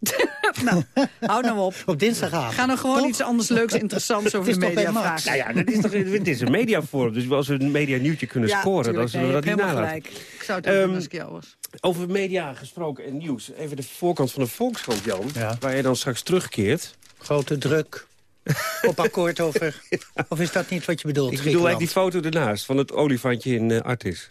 nou, hou nou op. Op dinsdagavond. Ga nou gewoon Toch? iets anders leuks, interessants over de media vragen. Nou ja, dat is toch, het is een mediaforum. Dus als we een media nieuwtje kunnen Ja, scoren, dan zullen we dat niet nalaten. gelijk. Ik zou het ook doen Ehm, als ik jou was. Over media gesproken en nieuws. Even de voorkant van de Volkskrant, Jan. Ja. Waar je dan straks terugkeert. Grote druk. Op akkoord over... Of is dat niet wat je bedoelt? Ik bedoel eigenlijk die foto ernaast van het olifantje in eh, Artis.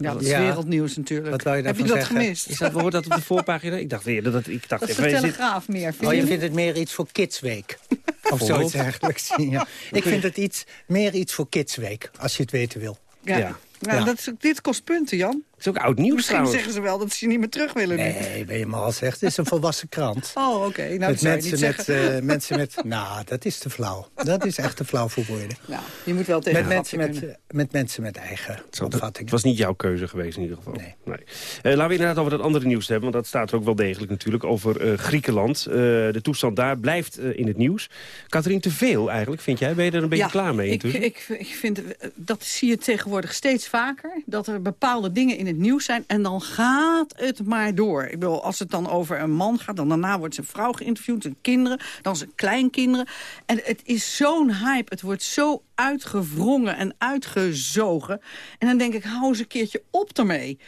Ja, dat is Ja. wereldnieuws natuurlijk. Wat wou je Heb je dat zeggen? gemist? Is dat, hoort dat op de voorpagina? Ik dacht weer dat het... Ik dacht Dat is de je zit- Telegraaf meer, vind Oh, je je? vindt het meer iets voor Kidsweek. Of zoiets dergelijks. Ja. Ik vind het iets, meer iets voor Kidsweek, als je het weten wil. Ja. Ja. Nou, Ja. Dat is, dit kost punten, Jan. Het is ook oud nieuws Misschien trouwens. zeggen ze wel dat ze je niet meer terug willen nu. Nee, ben je mal zegt. Het is een volwassen krant. Oh, oké. Nou, dat met zou je mensen niet met, zeggen. eh, mensen met... Nou, dat is te flauw. Dat is echt te flauw voor woorden. Nou, je moet wel tegen Met mensen met, eh, met mensen met eigen opvattingen. het was niet jouw keuze geweest in ieder geval. Nee. Eh, laten we inderdaad over dat andere nieuws hebben. Want dat staat er ook wel degelijk natuurlijk. Over eh, Griekenland. Eh, de toestand daar blijft eh, in het nieuws. Katrien, te veel eigenlijk, vind jij? Ben je er een beetje Ja, klaar mee ik, ik, ik vind, eh, dat zie je tegenwoordig steeds vaker. Dat er bepaalde dingen in het nieuws zijn en dan gaat het maar door. Ik bedoel, als het dan over een man gaat, dan daarna wordt zijn vrouw geïnterviewd, zijn kinderen, dan zijn kleinkinderen. En het is zo'n hype, het wordt zo uitgewrongen en uitgezogen. En dan denk ik, hou eens een keertje op ermee.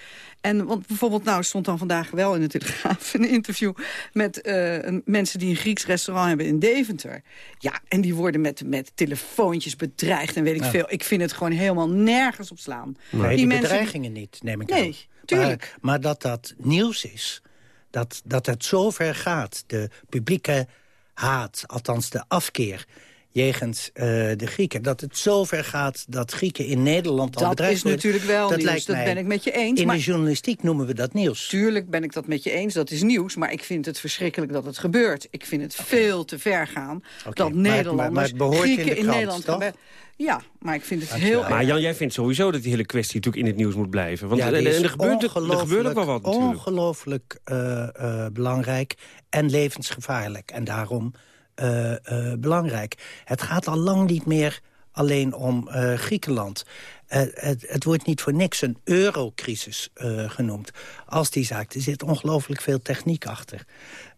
En want bijvoorbeeld, nou stond dan vandaag wel in de Telegraaf... een interview met eh, mensen die een Grieks restaurant hebben in Deventer. Ja, en die worden met, met telefoontjes bedreigd en weet ik Ja. veel. Ik vind het gewoon helemaal nergens op slaan. Nee, die, mensen- bedreigingen niet, neem ik Nee, aan. tuurlijk. Maar, maar dat dat nieuws is, dat, dat het zo ver gaat... de publieke haat, althans de afkeer jegens eh, de Grieken... dat het zo ver gaat dat Grieken in Nederland al Dat bedreigd is natuurlijk wel nieuws, lijkt dat mij- ben ik met je eens, In maar- de journalistiek noemen we dat nieuws. Tuurlijk ben ik dat met je eens, dat is nieuws. Maar ik vind het verschrikkelijk dat het gebeurt. Ik vind het veel te ver gaan dat maar- maar- Nederlanders maar het behoort in Grieken in, Nederland toch? gaan... bij- Ja, maar ik vind het heel Maar erg. Jan, jij vindt sowieso dat die hele kwestie natuurlijk in het nieuws moet blijven. Want Ja, is er, gebeurt, er gebeurt ook wel wat natuurlijk. Ongelooflijk eh, eh, belangrijk en levensgevaarlijk. En daarom eh, eh, belangrijk. Het gaat al lang niet meer alleen om eh, Griekenland. Het, het wordt niet voor niks een eurocrisis genoemd. Als die zaak, er zit ongelooflijk veel techniek achter.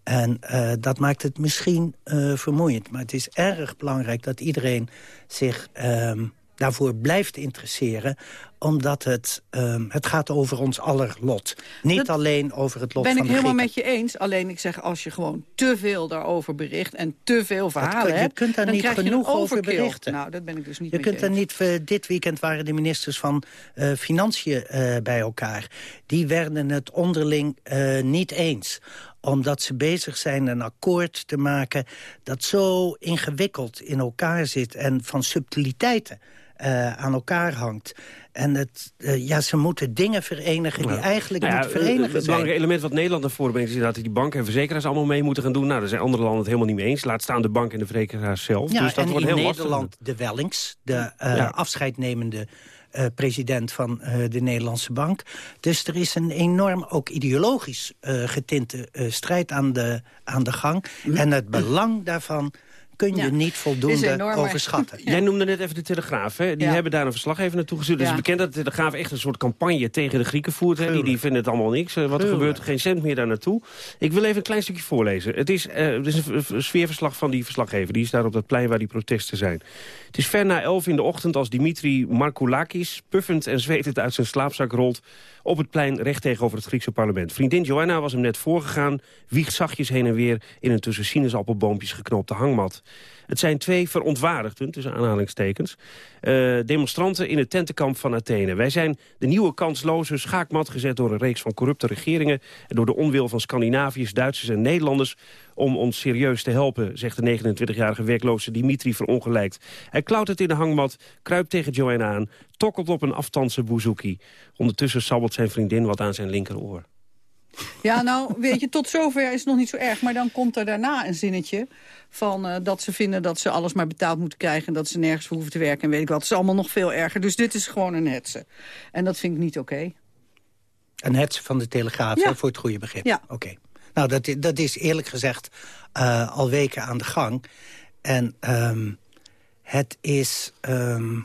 En dat maakt het misschien vermoeiend. Maar het is erg belangrijk dat iedereen zich ehm, daarvoor blijft interesseren. Omdat het, ehm, het gaat over ons aller lot. Niet Dat alleen over het lot ben van ik de helemaal Grieken. met je eens. Alleen ik zeg, als je gewoon te veel daarover bericht... en te veel verhalen kun- je hebt... kunt daar dan niet krijg je genoeg een over berichten. Nou, dat ben ik dus niet Je kunt je er niet, eh, dit weekend waren de ministers van eh, Financiën eh, bij elkaar. Die werden het onderling niet eens omdat ze bezig zijn een akkoord te maken... dat zo ingewikkeld in elkaar zit en van subtiliteiten eh, aan elkaar hangt. En het, eh, ja, ze moeten dingen verenigen die Ja. eigenlijk Nou ja, niet verenigen Het zijn. belangrijke element wat Nederland naar voren brengt... is dat die banken en verzekeraars allemaal mee moeten gaan doen. Nou, daar zijn andere landen het helemaal niet mee eens. Laat staan de bank en de verzekeraars zelf. Ja, dus dat en wordt in heel Nederland de Wellings, de eh, afscheidnemende eh, president van eh, de Nederlandse Bank. Dus er is een enorm, ook ideologisch eh, getinte eh, strijd aan de, aan de gang. En het belang daarvan kun je Ja, niet voldoende enorm, overschatten. Jij noemde net even de Telegraaf. Hè? Die Ja. hebben daar een verslaggever naartoe gestuurd. Het is bekend dat de Telegraaf echt een soort campagne tegen de Grieken voert. Hè? Die, die vinden het allemaal niks. eh, wat er gebeurt, geen cent meer daar naartoe. Ik wil even een klein stukje voorlezen. Het is, eh, het is een sfeerverslag van die verslaggever. Die is daar op dat plein waar die protesten zijn. Het is ver na elf in de ochtend als Dimitri Markoulakis... puffend en zwetend uit zijn slaapzak rolt... op het plein recht tegenover het Griekse parlement. Vriendin Joanna was hem net voorgegaan... wiegt zachtjes heen en weer in een tussen sinaasappelboompjes geknopte hangmat. Het zijn twee verontwaardigden, tussen aanhalingstekens... eh, demonstranten in het tentenkamp van Athene. Wij zijn de nieuwe kansloze schaakmat gezet door een reeks van corrupte regeringen... en door de onwil van Scandinaviërs, Duitsers en Nederlanders... om ons serieus te helpen, zegt de 29-jarige werkloze Dimitri verongelijkt. Hij klautert in de hangmat, kruipt tegen Joanna aan... tokkelt op een afstandse bouzouki. Ondertussen sabbelt zijn vriendin wat aan zijn linkeroor. Ja, nou, weet je, tot zover is het nog niet zo erg. Maar dan komt er daarna een zinnetje van eh, dat ze vinden dat ze alles maar betaald moeten krijgen... en dat ze nergens voor hoeven te werken en weet ik wat. Het is allemaal nog veel erger. Dus dit is gewoon een hetze. En dat vind ik niet oké. Een hetze van de Telegraaf, Ja. voor het goede begrip. Ja. Oké. Nou, dat, dat is eerlijk gezegd eh, al weken aan de gang. En ehm, het is... ehm,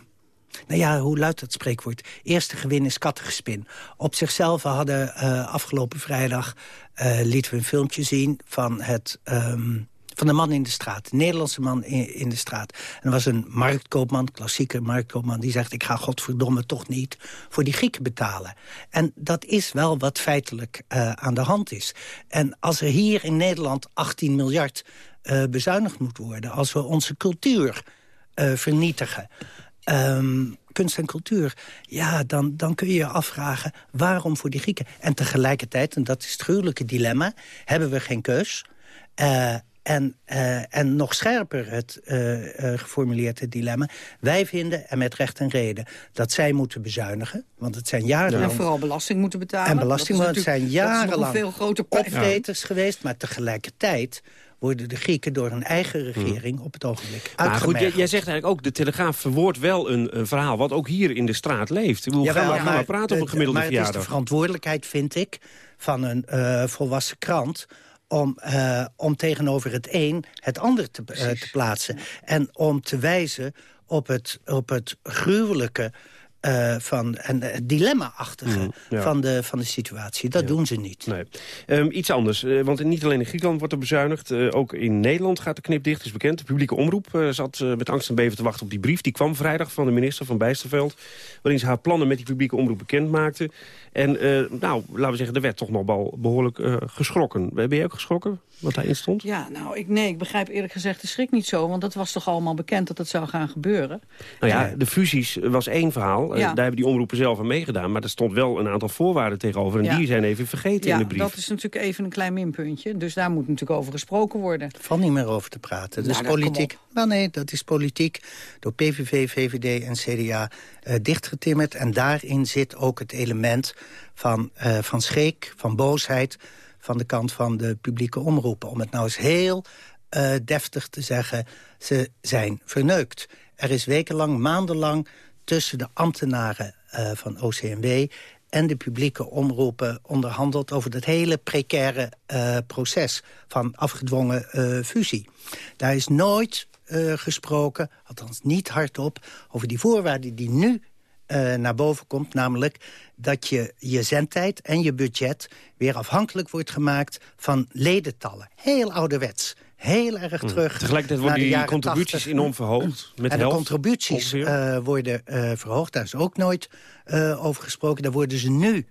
nou ja, hoe luidt dat spreekwoord? Eerste gewin is kattengespin. Op zichzelf, hadden eh, afgelopen vrijdag... eh, lieten we een filmpje zien van het... ehm, van de man in de straat, de Nederlandse man in, de straat. En er was een marktkoopman, klassieke marktkoopman... die zegt, ik ga godverdomme toch niet voor die Grieken betalen. En dat is wel wat feitelijk eh, aan de hand is. En als er hier in Nederland 18 miljard bezuinigd moet worden... als we onze cultuur vernietigen... Ehm, kunst en cultuur, ja, dan, dan kun je je afvragen waarom voor die Grieken. En tegelijkertijd, en dat is het gruwelijke dilemma, hebben we geen keus. Eh, en, eh, en nog scherper het eh, geformuleerd het dilemma. Wij vinden, en met recht en reden, dat zij moeten bezuinigen. Want het zijn jarenlang... En vooral belasting moeten betalen. En belasting, want het zijn jarenlang veel opvreters geweest. Maar tegelijkertijd worden de Grieken door hun eigen regering op het ogenblik Maar goed, jij, zegt eigenlijk ook, de Telegraaf verwoordt wel een, een verhaal... wat ook hier in de straat leeft. Ik bedoel, Jawel, ga maar, praten op een gemiddelde maar het is de verjaardag. verantwoordelijkheid, vind ik, van een eh, volwassen krant... Om, eh, om tegenover het een het ander te, eh, te plaatsen. En om te wijzen op het, op het gruwelijke eh, van en het dilemma-achtige Mm, ja. van, de, van de situatie. Dat doen ze niet. Nee. Ehm, iets anders, eh, want niet alleen in Griekenland wordt er bezuinigd... eh, ook in Nederland gaat de knip dicht, is bekend. De publieke omroep eh, zat eh, met angst en beven te wachten op die brief. Die kwam vrijdag van de minister van Bijsterveld... waarin ze haar plannen met die publieke omroep bekend maakte. En eh, nou, laten we zeggen, er werd toch nog wel behoorlijk eh, geschrokken. Ben je ook geschrokken, wat daarin stond? Ja, nou, ik, nee, ik begrijp eerlijk gezegd de schrik niet zo. Want dat was toch allemaal bekend dat het zou gaan gebeuren. Nou ja, de fusies was één verhaal. Eh, Ja. daar hebben die omroepen zelf aan meegedaan. Maar er stond wel een aantal voorwaarden tegenover. En Ja. die zijn even vergeten ja, in de brief. dat is natuurlijk even een klein minpuntje. Dus daar moet natuurlijk over gesproken worden. valt niet meer over te praten. Dat Nou, is nou, kom politiek. Wel nee, dat is politiek door PVV, VVD en CDA eh, dichtgetimmerd. En daarin zit ook het element van, eh, van schrik, van boosheid... van de kant van de publieke omroepen. Om het nou eens heel eh, deftig te zeggen, ze zijn verneukt. Er is wekenlang, maandenlang tussen de ambtenaren eh, van OCMW en de publieke omroepen onderhandeld over dat hele precaire eh, proces van afgedwongen eh, fusie. Daar is nooit gesproken, althans niet hardop, over die voorwaarden die nu naar boven komt. Namelijk dat je je zendtijd en je budget weer afhankelijk wordt gemaakt van ledentallen. Heel ouderwets. Heel erg terug. Hm. Tegelijkertijd naar worden de die contributies 80. enorm verhoogd. Met en de helft, contributies eh, worden eh, verhoogd. Daar is ook nooit eh, over gesproken. Daar worden ze nu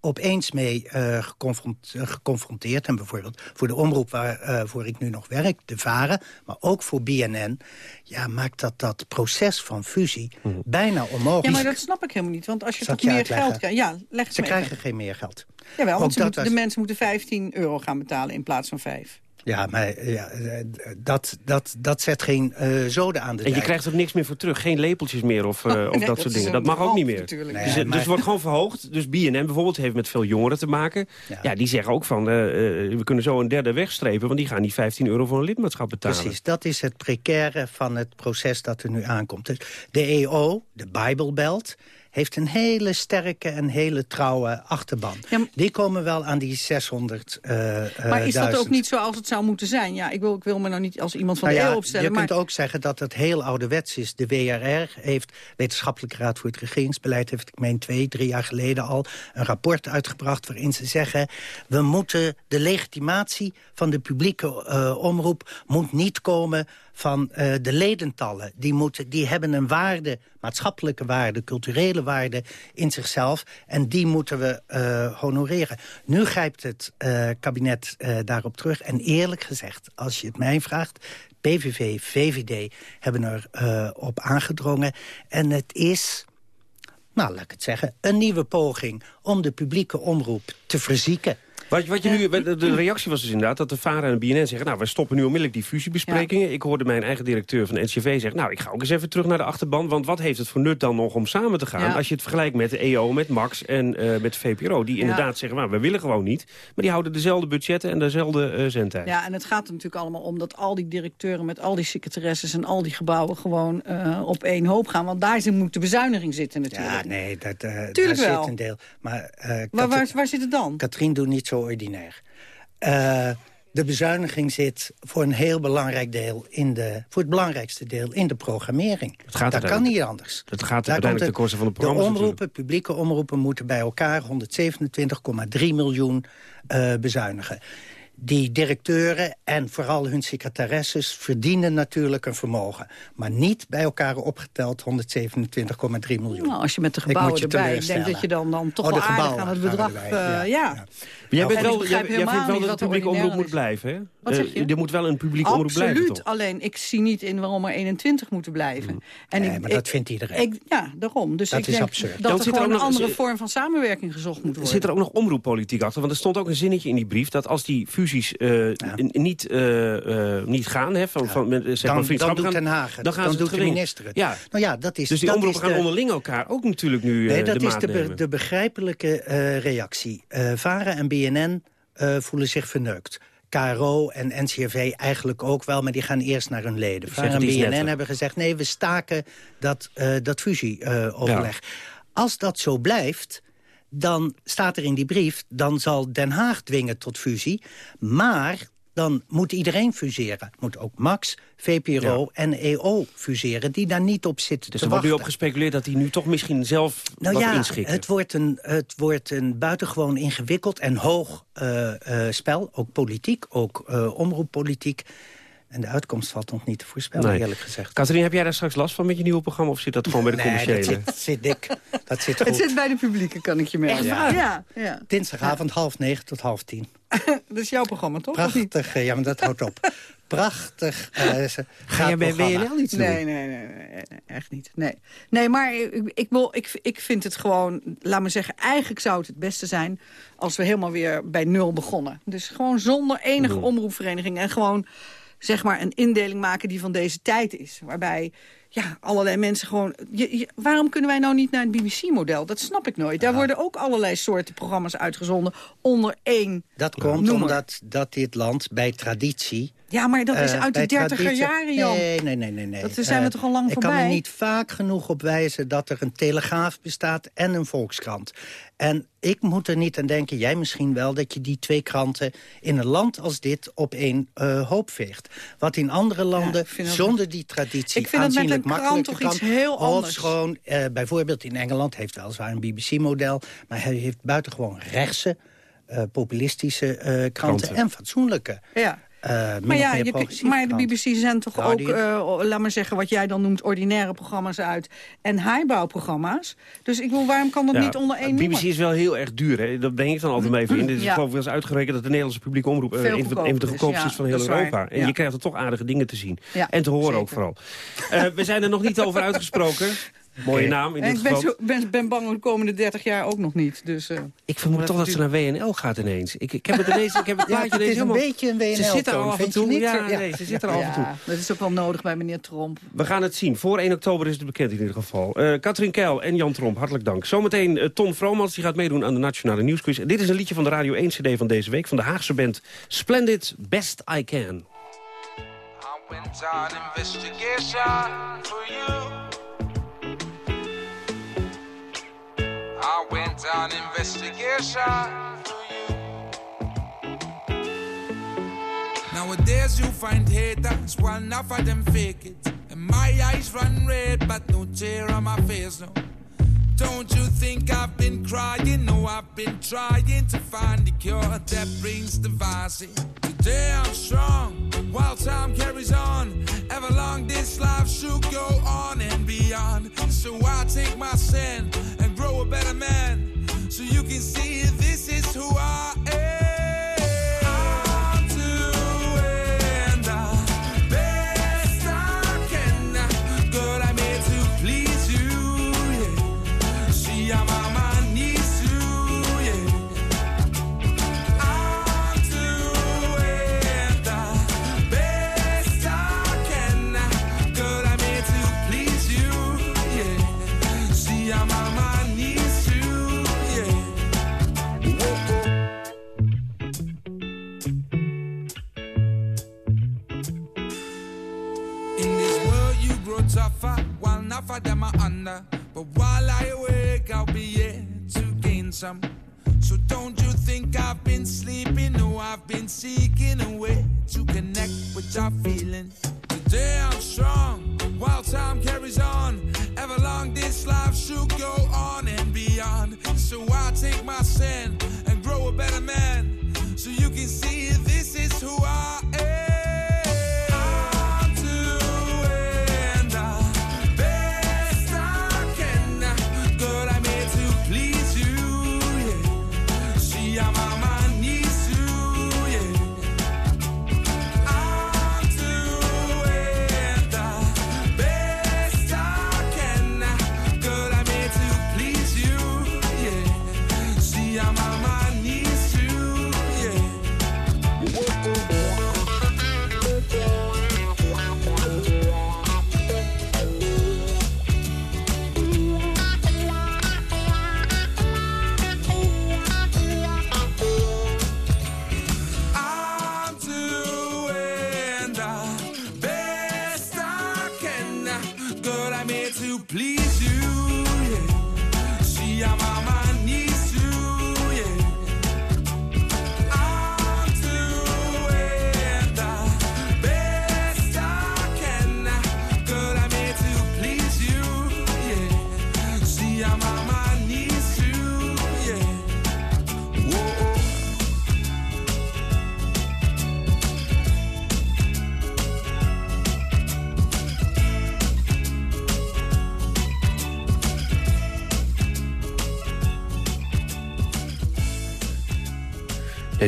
opeens mee geconfront- geconfronteerd. En bijvoorbeeld voor de omroep waarvoor ik nu nog werk, de VARA... maar ook voor BNN, ja, maakt dat dat proces van fusie Hm. bijna onmogelijk. Ja, maar dat snap ik helemaal niet. Want als je Zal toch meer uitleggen? geld krijgt... Ja, leg het Ze krijgen even. geen meer geld. Jawel, want ze de mensen moeten 15 euro gaan betalen in plaats van 5. Ja, maar eh, ja, eh, dat, dat, dat zet geen eh zoden aan de En je dijk. krijgt ook niks meer voor terug. Geen lepeltjes meer of, of Nee, dat, dat soort dingen. Dat mag ook niet meer. natuurlijk. dus, Nee, dus maar- het wordt gewoon verhoogd. Dus BNN bijvoorbeeld heeft met veel jongeren te maken. Ja, die zeggen ook van, we kunnen zo een derde wegstrepen... want die gaan die 15 euro voor een lidmaatschap betalen. Precies, dat is het precaire van het proces dat er nu aankomt. Dus De EO, de Bible Belt, heeft een hele sterke en hele trouwe achterban. Die komen wel aan die 600 eh Maar is dat ook niet zoals het zou moeten zijn? Ja, ik wil, ik wil me nou niet als iemand van Nou de ja, eeuw opstellen. je maar kunt ook zeggen dat het heel ouderwets is. De WRR heeft, Wetenschappelijke Raad voor het Regeringsbeleid... heeft, ik meen twee, drie jaar geleden al een rapport uitgebracht... waarin ze zeggen, we moeten de legitimatie van de publieke eh, omroep... moet niet komen van eh, de ledentallen. Die, moeten, die hebben een waarde, maatschappelijke waarde, culturele waarde in zichzelf. En die moeten we eh, honoreren. Nu grijpt het eh, kabinet daarop terug. En eerlijk gezegd, als je het mij vraagt... PVV, VVD hebben er op aangedrongen. En het is, nou laat ik het zeggen... een nieuwe poging om de publieke omroep te verzieken. Wat, wat je nu, de de reactie was dus inderdaad dat de VARA en de BNN zeggen... nou, wij stoppen nu onmiddellijk die fusiebesprekingen. Ik hoorde mijn eigen directeur van de NCV zeggen... nou, ik ga ook eens even terug naar de achterban... want wat heeft het voor nut dan nog om samen te gaan... Ja. als je het vergelijkt met de EO, met Max en eh, met de VPRO... die Ja. inderdaad zeggen, nou, we willen gewoon niet... maar die houden dezelfde budgetten en dezelfde eh zendtijd. Ja, en het gaat er natuurlijk allemaal om dat al die directeuren... met al die secretaresses en al die gebouwen gewoon eh, op één hoop gaan. Want daar zit- moet de bezuiniging zitten natuurlijk. Ja, nee, dat, eh, Tuurlijk daar wel. zit een deel. Maar, eh, waar, waar zit het dan? Katrien doet niet zo ordinair. Eh, de bezuiniging zit voor een heel belangrijk deel in de, voor het belangrijkste deel in de programmering. Het gaat dat kan niet anders. Het gaat Daar uiteindelijk komt ten koste van de De programma's omroepen, publieke omroepen, moeten bij elkaar 127,3 miljoen eh, bezuinigen. Die directeuren en vooral hun secretaresses verdienen natuurlijk een vermogen. Maar niet bij elkaar opgeteld 127,3 miljoen. Nou, als je met de gebouwen je erbij... ik denk dat je dan, dan toch Oh, wel aardig aan het bedrag... erbij, eh, ja, ja. ja. Maar jij, bent wel, begrijp jij, jij vindt wel dat de er publieke omroep moet blijven, hè? Wat zeg je? Eh, er moet wel een publieke omroep blijven, Absoluut, alleen ik zie niet in waarom er 21 moeten blijven. En Nee, ik, maar dat vindt iedereen. Ik, ja, daarom. Dus Dat ik is denk absurd. dat Dan er er gewoon ook een nog- andere vorm van samenwerking gezocht moet worden. Zit er ook nog omroeppolitiek achter? Want er stond ook een zinnetje in die brief... dat als die fusies eh, niet, eh, eh, niet gaan, hè, van, van, met, zeg Dan- maar dan doet Den Haag het. dan gaan Dan ze doet het de minister het. Ja. Nou ja, dat is, dus die omroepen gaan de- onderling elkaar ook natuurlijk nu Nee, dat de is de, be- de begrijpelijke reactie. VARA en BNN voelen zich verneukt. KRO en NCRV eigenlijk ook wel, maar die gaan eerst naar hun leden. VARA en BNN hebben gezegd, nee, we staken dat, dat fusieoverleg. Als dat zo blijft, dan staat er in die brief... dan zal Den Haag dwingen tot fusie, maar dan moet iedereen fuseren. Moet ook Max, VPRO en EO fuseren, die daar niet op zitten Dus er wordt nu op gespeculeerd dat hij nu toch misschien zelf Nou wat ja, inschikken. het wordt, een, het wordt een buitengewoon ingewikkeld en hoog eh, eh, spel. Ook politiek, ook eh, omroeppolitiek. En de uitkomst valt nog niet te voorspellen, Nee. eerlijk gezegd. Katrien, heb jij daar straks last van met je nieuwe programma... of zit dat gewoon bij de Nee, dat commerciële? zit, zit dik. Dat zit goed. Het zit bij de publieke, kan ik je melden. Echt waar? Ja, ja. Dinsdagavond half negen tot half tien. Dat is jouw programma, toch? Prachtig, eh, ja, maar dat houdt op. Prachtig. ze- Ga je bij. WNL iets doen? Nee, nee, nee, echt niet. Nee, nee maar ik, ik, wil, ik, ik vind het gewoon, laat me zeggen... eigenlijk zou het het beste zijn als we helemaal weer bij nul begonnen. Dus gewoon zonder enige Mhm. omroepvereniging... en gewoon zeg maar een indeling maken die van deze tijd is. Waarbij ja, allerlei mensen gewoon... Je, je- waarom kunnen wij nou niet naar het BBC-model? Dat snap ik nooit. Daar worden ook allerlei soorten programma's uitgezonden onder één Dat komt noemer. omdat dat dit land bij traditie... Ja, maar dat is eh, uit de dertiger jaren, Jan. Nee, nee, nee, nee. nee. Dat zijn we Eh, toch al lang Ik kan voorbij? er niet vaak genoeg op wijzen dat er een telegraaf bestaat en een volkskrant. En ik moet er niet aan denken, jij misschien wel... dat je die twee kranten in een land als dit op één eh, hoop veegt. Wat in andere landen dat- zonder die traditie Ik vind het met een krant toch iets kan. heel anders. Of gewoon, eh, bijvoorbeeld in Engeland heeft weliswaar een BBC-model... maar hij heeft buitengewoon rechtse, eh, populistische eh, kranten, Kranten. en fatsoenlijke. Ja. Eh, Maar, ja, je, maar de. BBC zendt toch Guardian. ook, eh, laat maar zeggen, wat jij dan noemt ordinaire programma's uit. En highbouwprogramma's. Dus ik wil, waarom kan dat Ja, niet onder één BBC noemer? is wel heel erg duur, hè? dat denk ik dan altijd maar even in. Dit is Ja. geloof ik wel eens uitgerekend dat de Nederlandse publieke omroep... Veel een, van, de goedkoper is, goedkoopste ja, is van heel is waar. Europa. En Ja. je krijgt er toch aardige dingen te zien. Ja, en te horen ook vooral. Eh, we zijn er nog niet over uitgesproken. Mooie naam in En dit ik ben, zo, ben, ben bang de komende 30 jaar ook nog niet. Dus, eh, Ik vermoed toch dat ze naar WNL gaat ineens. Ik, ik heb het ineens, ik heb het Ja, plaatje het is een helemaal... beetje een WNL Ze zit er al af en toe. niet? Ja, Ja. nee, ze zit er af en toe. dat is ook wel nodig bij meneer Tromp. We gaan het zien. Voor 1 oktober is het bekend in ieder geval. Eh Katrien Keil en Jan Tromp, hartelijk dank. Zometeen eh, Ton Vromans, die gaat meedoen aan de Nationale Nieuwsquiz. En dit is een liedje van de Radio 1 CD van deze week... van de Haagse band Splendid Best I Can. went on investigation for you. I went on investigation. Nowadays you find haters, well enough of them fake it. And my eyes run red, but no tear on my face, no. Don't you think I've been crying? No, I've been trying to find the cure that brings the vase. Today I'm strong, while time carries on. Ever long this life should go on and beyond. So I take my stand So of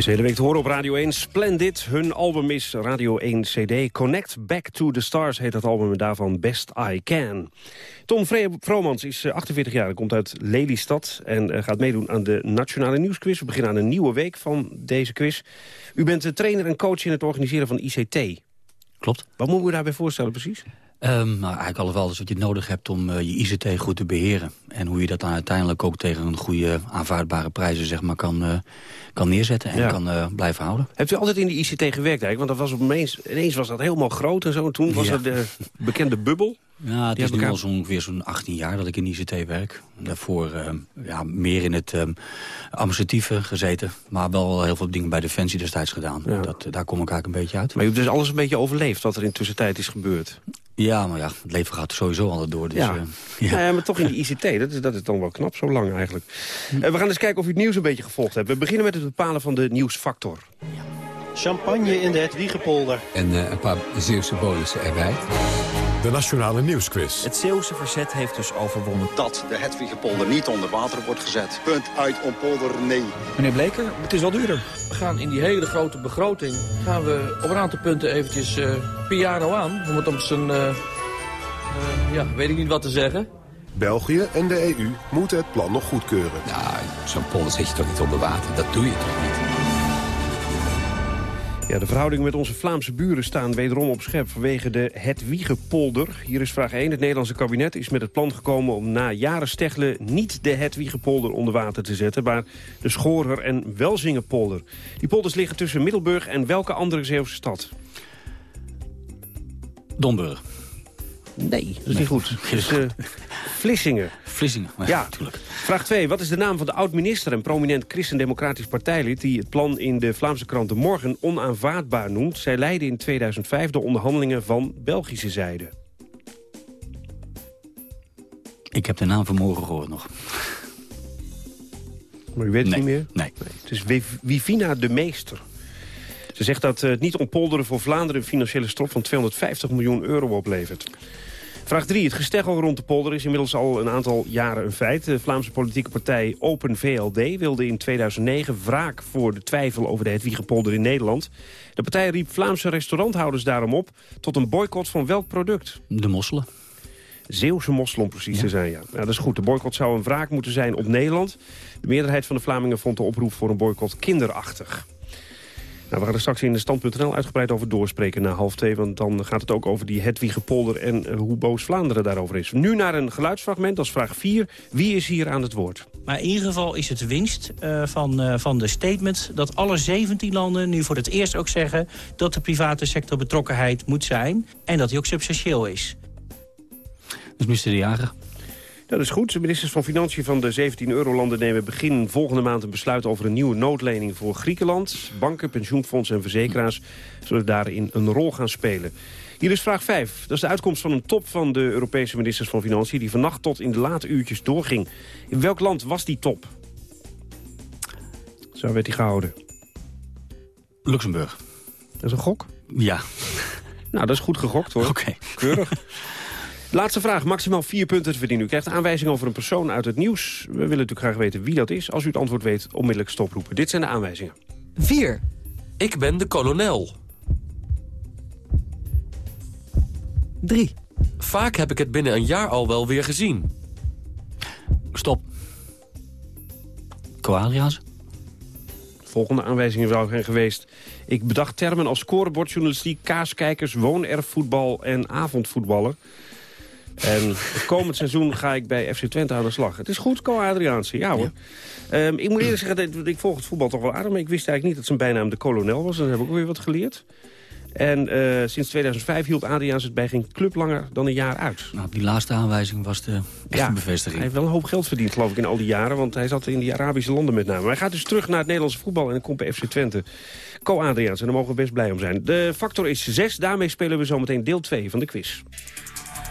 Deze hele week te horen op Radio 1 Splendid. Hun album is Radio 1 CD. Connect Back to the Stars heet dat album en daarvan Best I Can. Tom Vromans is eh, 48 jaar, komt uit Lelystad... en eh, gaat meedoen aan de Nationale Nieuwsquiz. We beginnen aan een nieuwe week van deze quiz. U bent de trainer en coach in het organiseren van ICT. Klopt. Wat moeten we daarbij voorstellen precies? Um, nou, eigenlijk alles wat je nodig hebt om uh, je ICT goed te beheren. En hoe je dat dan uiteindelijk ook tegen een goede aanvaardbare prijzen zeg maar, kan, uh, kan neerzetten en ja. kan uh, blijven houden. Hebt u altijd in de ICT gewerkt eigenlijk? Want dat was opeens, ineens was dat helemaal groot en zo. En toen was ja. er de bekende bubbel. Ja, het is nu al zo ongeveer zo'n 18 jaar dat ik in ICT werk. Daarvoor uh, ja, meer in het um, administratieve gezeten. Maar wel heel veel dingen bij Defensie destijds gedaan. Ja. Dat, daar kom ik eigenlijk een beetje uit. Maar u hebt dus alles een beetje overleefd wat er in tussentijd is gebeurd? Ja, maar ja, het leven gaat sowieso altijd door. Dus, ja. Uh, ja. ja. maar toch in de ICT, dat is, dat is dan wel knap, zo lang eigenlijk. Uh, we gaan eens kijken of u het nieuws een beetje gevolgd hebt. We beginnen met het bepalen van de nieuwsfactor. Champagne in de Hedwiegepolder. En uh, een paar Zeeuwse bonussen erbij. De Nationale Nieuwsquiz. Het Zeeuwse verzet heeft dus overwonnen. Dat de Hedwiegepolder niet onder water wordt gezet. Punt uit om polder nee. Meneer Bleker, het is al duurder. We gaan in die hele grote begroting... gaan we op een aantal punten eventjes uh, piano aan. Om het om zijn... Uh, uh, ja, weet ik niet wat te zeggen. België en de EU moeten het plan nog goedkeuren. Nou, zo'n polder zet je toch niet onder water? Dat doe je toch niet? De verhoudingen met onze Vlaamse buren staan wederom op scherp vanwege de Hedwiegepolder. Hier is vraag 1. Het Nederlandse kabinet is met het plan gekomen om na jaren steggelen niet de Hedwiegepolder onder water te zetten, maar de Schorer en Welzingenpolder. Die polders liggen tussen Middelburg en welke andere Zeeuwse stad? Domburg. Nee, dat is niet goed. Dus, uh, Vlissingen. Vlissingen, ja, ja, natuurlijk. Vraag 2. Wat is de naam van de oud-minister en prominent christendemocratisch partijlid... die het plan in de Vlaamse krant De Morgen onaanvaardbaar noemt? Zij leidde in 2005 de onderhandelingen van Belgische zijde. Ik heb de naam vanmorgen gehoord nog. Maar u weet het nee. niet meer? Nee. nee. Het is Wivina de Meester. Ze zegt dat het niet ontpolderen voor Vlaanderen een financiële strop van 250 miljoen euro oplevert. Vraag 3. Het gesteggel rond de polder is inmiddels al een aantal jaren een feit. De Vlaamse politieke partij Open VLD wilde in 2009 wraak voor de twijfel over de Hedwiegepolder in Nederland. De partij riep Vlaamse restauranthouders daarom op tot een boycott van welk product? De mosselen. Zeeuwse mossel om precies ja. te zijn, ja. ja. Dat is goed. De boycott zou een wraak moeten zijn op Nederland. De meerderheid van de Vlamingen vond de oproep voor een boycott kinderachtig. Nou, we gaan er straks in de stand.nl uitgebreid over doorspreken na half twee. Want dan gaat het ook over die Hedwiegepolder en uh, hoe boos Vlaanderen daarover is. Nu naar een geluidsfragment als vraag 4. Wie is hier aan het woord? Maar in ieder geval is het winst uh, van, uh, van de statement... dat alle 17 landen nu voor het eerst ook zeggen... dat de private sector betrokkenheid moet zijn... en dat die ook substantieel is. Dus minister De Jager. Dat is goed. De ministers van Financiën van de 17 eurolanden nemen begin volgende maand een besluit over een nieuwe noodlening voor Griekenland. Banken, pensioenfondsen en verzekeraars zullen daarin een rol gaan spelen. Hier is vraag 5. Dat is de uitkomst van een top van de Europese ministers van Financiën... die vannacht tot in de late uurtjes doorging. In welk land was die top? Zo werd die gehouden. Luxemburg. Dat is een gok? Ja. Nou, dat is goed gegokt hoor. Oké. Okay. Keurig. Laatste vraag, maximaal vier punten te verdienen. U krijgt aanwijzing over een persoon uit het nieuws. We willen natuurlijk graag weten wie dat is. Als u het antwoord weet, onmiddellijk stoproepen. Dit zijn de aanwijzingen. 4. Ik ben de kolonel. 3. Vaak heb ik het binnen een jaar al wel weer gezien. Stop. Coadriaans. Volgende aanwijzingen zou zijn geweest. Ik bedacht termen als scorebordjournalistiek, kaaskijkers, woonerfvoetbal en avondvoetballer. En komend seizoen ga ik bij FC Twente aan de slag. Het is goed, Co Adriaanse. Ja hoor. Ja. Um, ik moet eerlijk zeggen, ik volg het voetbal toch wel aardig... maar ik wist eigenlijk niet dat zijn bijnaam de kolonel was. Dan heb ik ook weer wat geleerd. En uh, sinds 2005 hield Adriaans het bij geen club langer dan een jaar uit. Nou, die laatste aanwijzing was de ja, bevestiging. Hij heeft wel een hoop geld verdiend, geloof ik, in al die jaren. Want hij zat in die Arabische landen met name. Maar hij gaat dus terug naar het Nederlandse voetbal en komt bij FC Twente. Co Adriaans, en daar mogen we best blij om zijn. De factor is 6. Daarmee spelen we zometeen deel 2 van de quiz.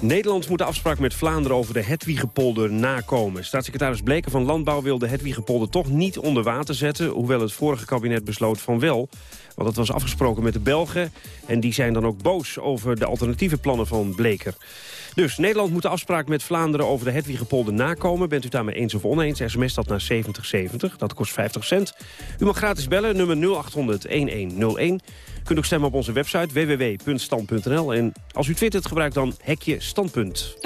Nederland moet de afspraak met Vlaanderen over de Hedwiegepolder nakomen. Staatssecretaris Bleken van Landbouw wil de Hedwiegepolder toch niet onder water zetten... hoewel het vorige kabinet besloot van wel. Want dat was afgesproken met de Belgen. En die zijn dan ook boos over de alternatieve plannen van Bleker. Dus Nederland moet de afspraak met Vlaanderen over de Hedwiegepolder nakomen. Bent u daarmee eens of oneens, sms dat naar 7070. Dat kost 50 cent. U mag gratis bellen, nummer 0800-1101. Kunt ook stemmen op onze website www.stand.nl. En als u twittert, gebruik dan hekje standpunt.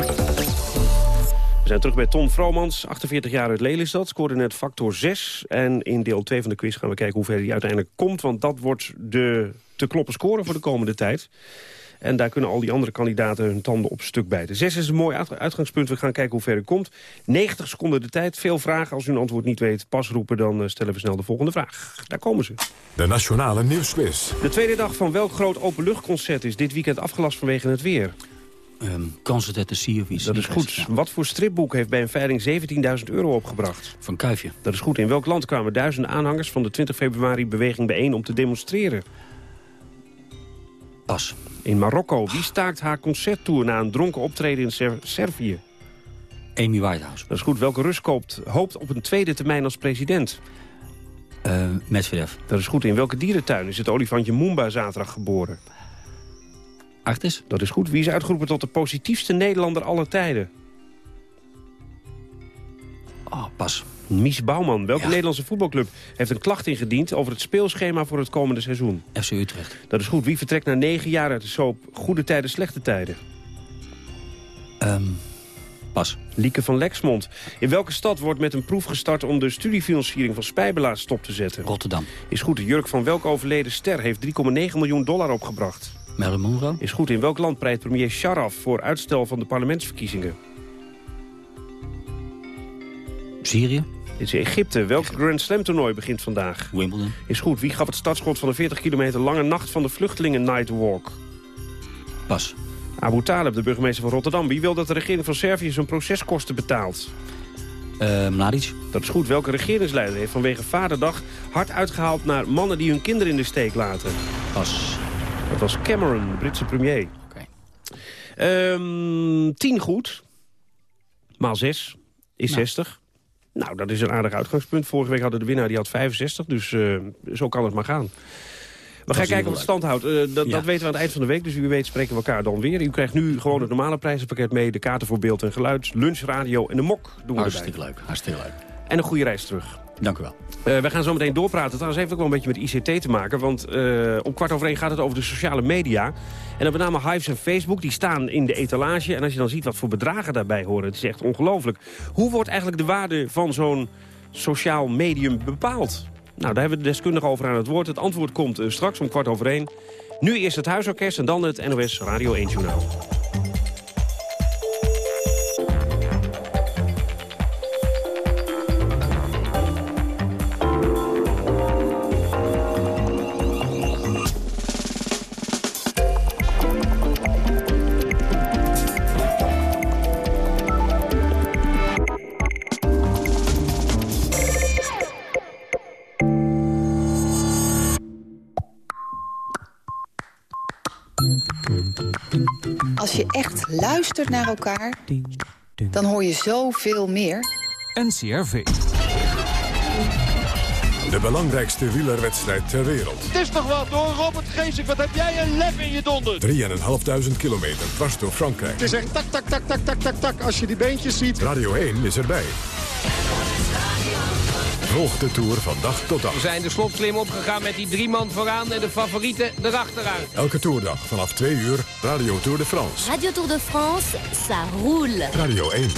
We zijn terug bij Ton Vromans, 48 jaar uit Lelystad. Scoorde net factor 6. En in deel 2 van de quiz gaan we kijken hoe ver hij uiteindelijk komt. Want dat wordt de te kloppen score voor de komende tijd. En daar kunnen al die andere kandidaten hun tanden op stuk bijten. Zes is een mooi uitgangspunt. We gaan kijken hoe ver u komt. 90 seconden de tijd. Veel vragen. Als u een antwoord niet weet, pas roepen. Dan eh, stellen we snel de volgende vraag. Daar komen ze. De Nationale Nieuwsquiz. De tweede dag van welk groot openluchtconcert is dit weekend afgelast vanwege het weer? Um, Concert at the Sea of. Dat is goed. Wat voor stripboek heeft bij een veiling 17.000 euro opgebracht? Van Kuifje. Dat is goed. In welk land kwamen duizenden aanhangers van de 20 februari beweging bijeen om te demonstreren? Pas. In Marokko. Wie staakt haar concerttour na een dronken optreden in Ser Servië? Amy Whitehouse. Dat is goed. Welke Rus koopt, hoopt op een tweede termijn als president? Uh, Medvedev. Dat is goed. In welke dierentuin is het olifantje Moomba zaterdag geboren? Artis. Dat is goed. Wie is uitgeroepen tot de positiefste Nederlander aller tijden? Oh, pas. Mies Bouwman. Welke Nederlandse voetbalclub heeft een klacht ingediend... over het speelschema voor het komende seizoen? FC Utrecht. Dat is goed. Wie vertrekt na negen jaar uit de soap Goede Tijden, Slechte Tijden? Um, pas. Lieke van Lexmond. In welke stad wordt met een proef gestart... om de studiefinanciering van Spijbelaars stop te zetten? Rotterdam. Is goed. De jurk van welke overleden ster heeft 3,9 miljoen dollar opgebracht? Marilyn Monroe. Is goed. In welk land pleit premier Sharaf voor uitstel van de parlementsverkiezingen? Syrië. Dit is Egypte. Welk Grand Slam toernooi begint vandaag? Wimbledon. Is goed. Wie gaf het startschot van de 40 kilometer lange nacht van de vluchtelingen Nightwalk? Pas. Abu Talib, de burgemeester van Rotterdam. Wie wil dat de regering van Servië zijn proceskosten betaalt? Uh, Mladic. Dat is goed. Welke regeringsleider heeft vanwege Vaderdag hard uitgehaald naar mannen die hun kinderen in de steek laten? Pas. Dat was Cameron, de Britse premier. Oké. Okay. Um, 10 goed. Maal 6 is nou. 60. Nou, dat is een aardig uitgangspunt. Vorige week hadden de winnaar die had 65, dus uh, zo kan het maar gaan. We gaan kijken het stand houdt. Uh, dat, ja. dat, weten we aan het eind van de week, dus wie weet spreken we elkaar dan weer. U krijgt nu gewoon het normale prijzenpakket mee. De kaarten voor beeld en geluid, lunch, radio en de mok doen we Hartstikke leuk, hartstikke leuk. En een goede reis terug. Dank u wel. Uh, we gaan zo meteen doorpraten. Trouwens heeft ook wel een beetje met ICT te maken. Want uh, om kwart over één gaat het over de sociale media. En dan met name Hives en Facebook. Die staan in de etalage. En als je dan ziet wat voor bedragen daarbij horen. Het is echt ongelooflijk. Hoe wordt eigenlijk de waarde van zo'n sociaal medium bepaald? Nou, daar hebben we de deskundigen over aan het woord. Het antwoord komt uh, straks om kwart over één. Nu eerst het huisorkest en dan het NOS Radio 1 Journaal. Als je echt luistert naar elkaar, dan hoor je zoveel meer. NCRV. De belangrijkste wielerwedstrijd ter wereld. Het is toch wat hoor, Robert Geesink. Wat heb jij een lef in je donder. 3.500 kilometer dwars door Frankrijk. Het is echt tak, tak, tak, tak, tak, tak, tak. Als je die beentjes ziet. Radio 1 is erbij. Volg de Tour van dag tot dag. We zijn de slotklim opgegaan met die drie man vooraan en de favorieten erachteraan. Elke toerdag vanaf 2 uur, Radio Tour de France. Radio Tour de France, ça roule. Radio 1.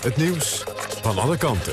Het nieuws van alle kanten.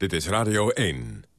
Dit is Radio 1.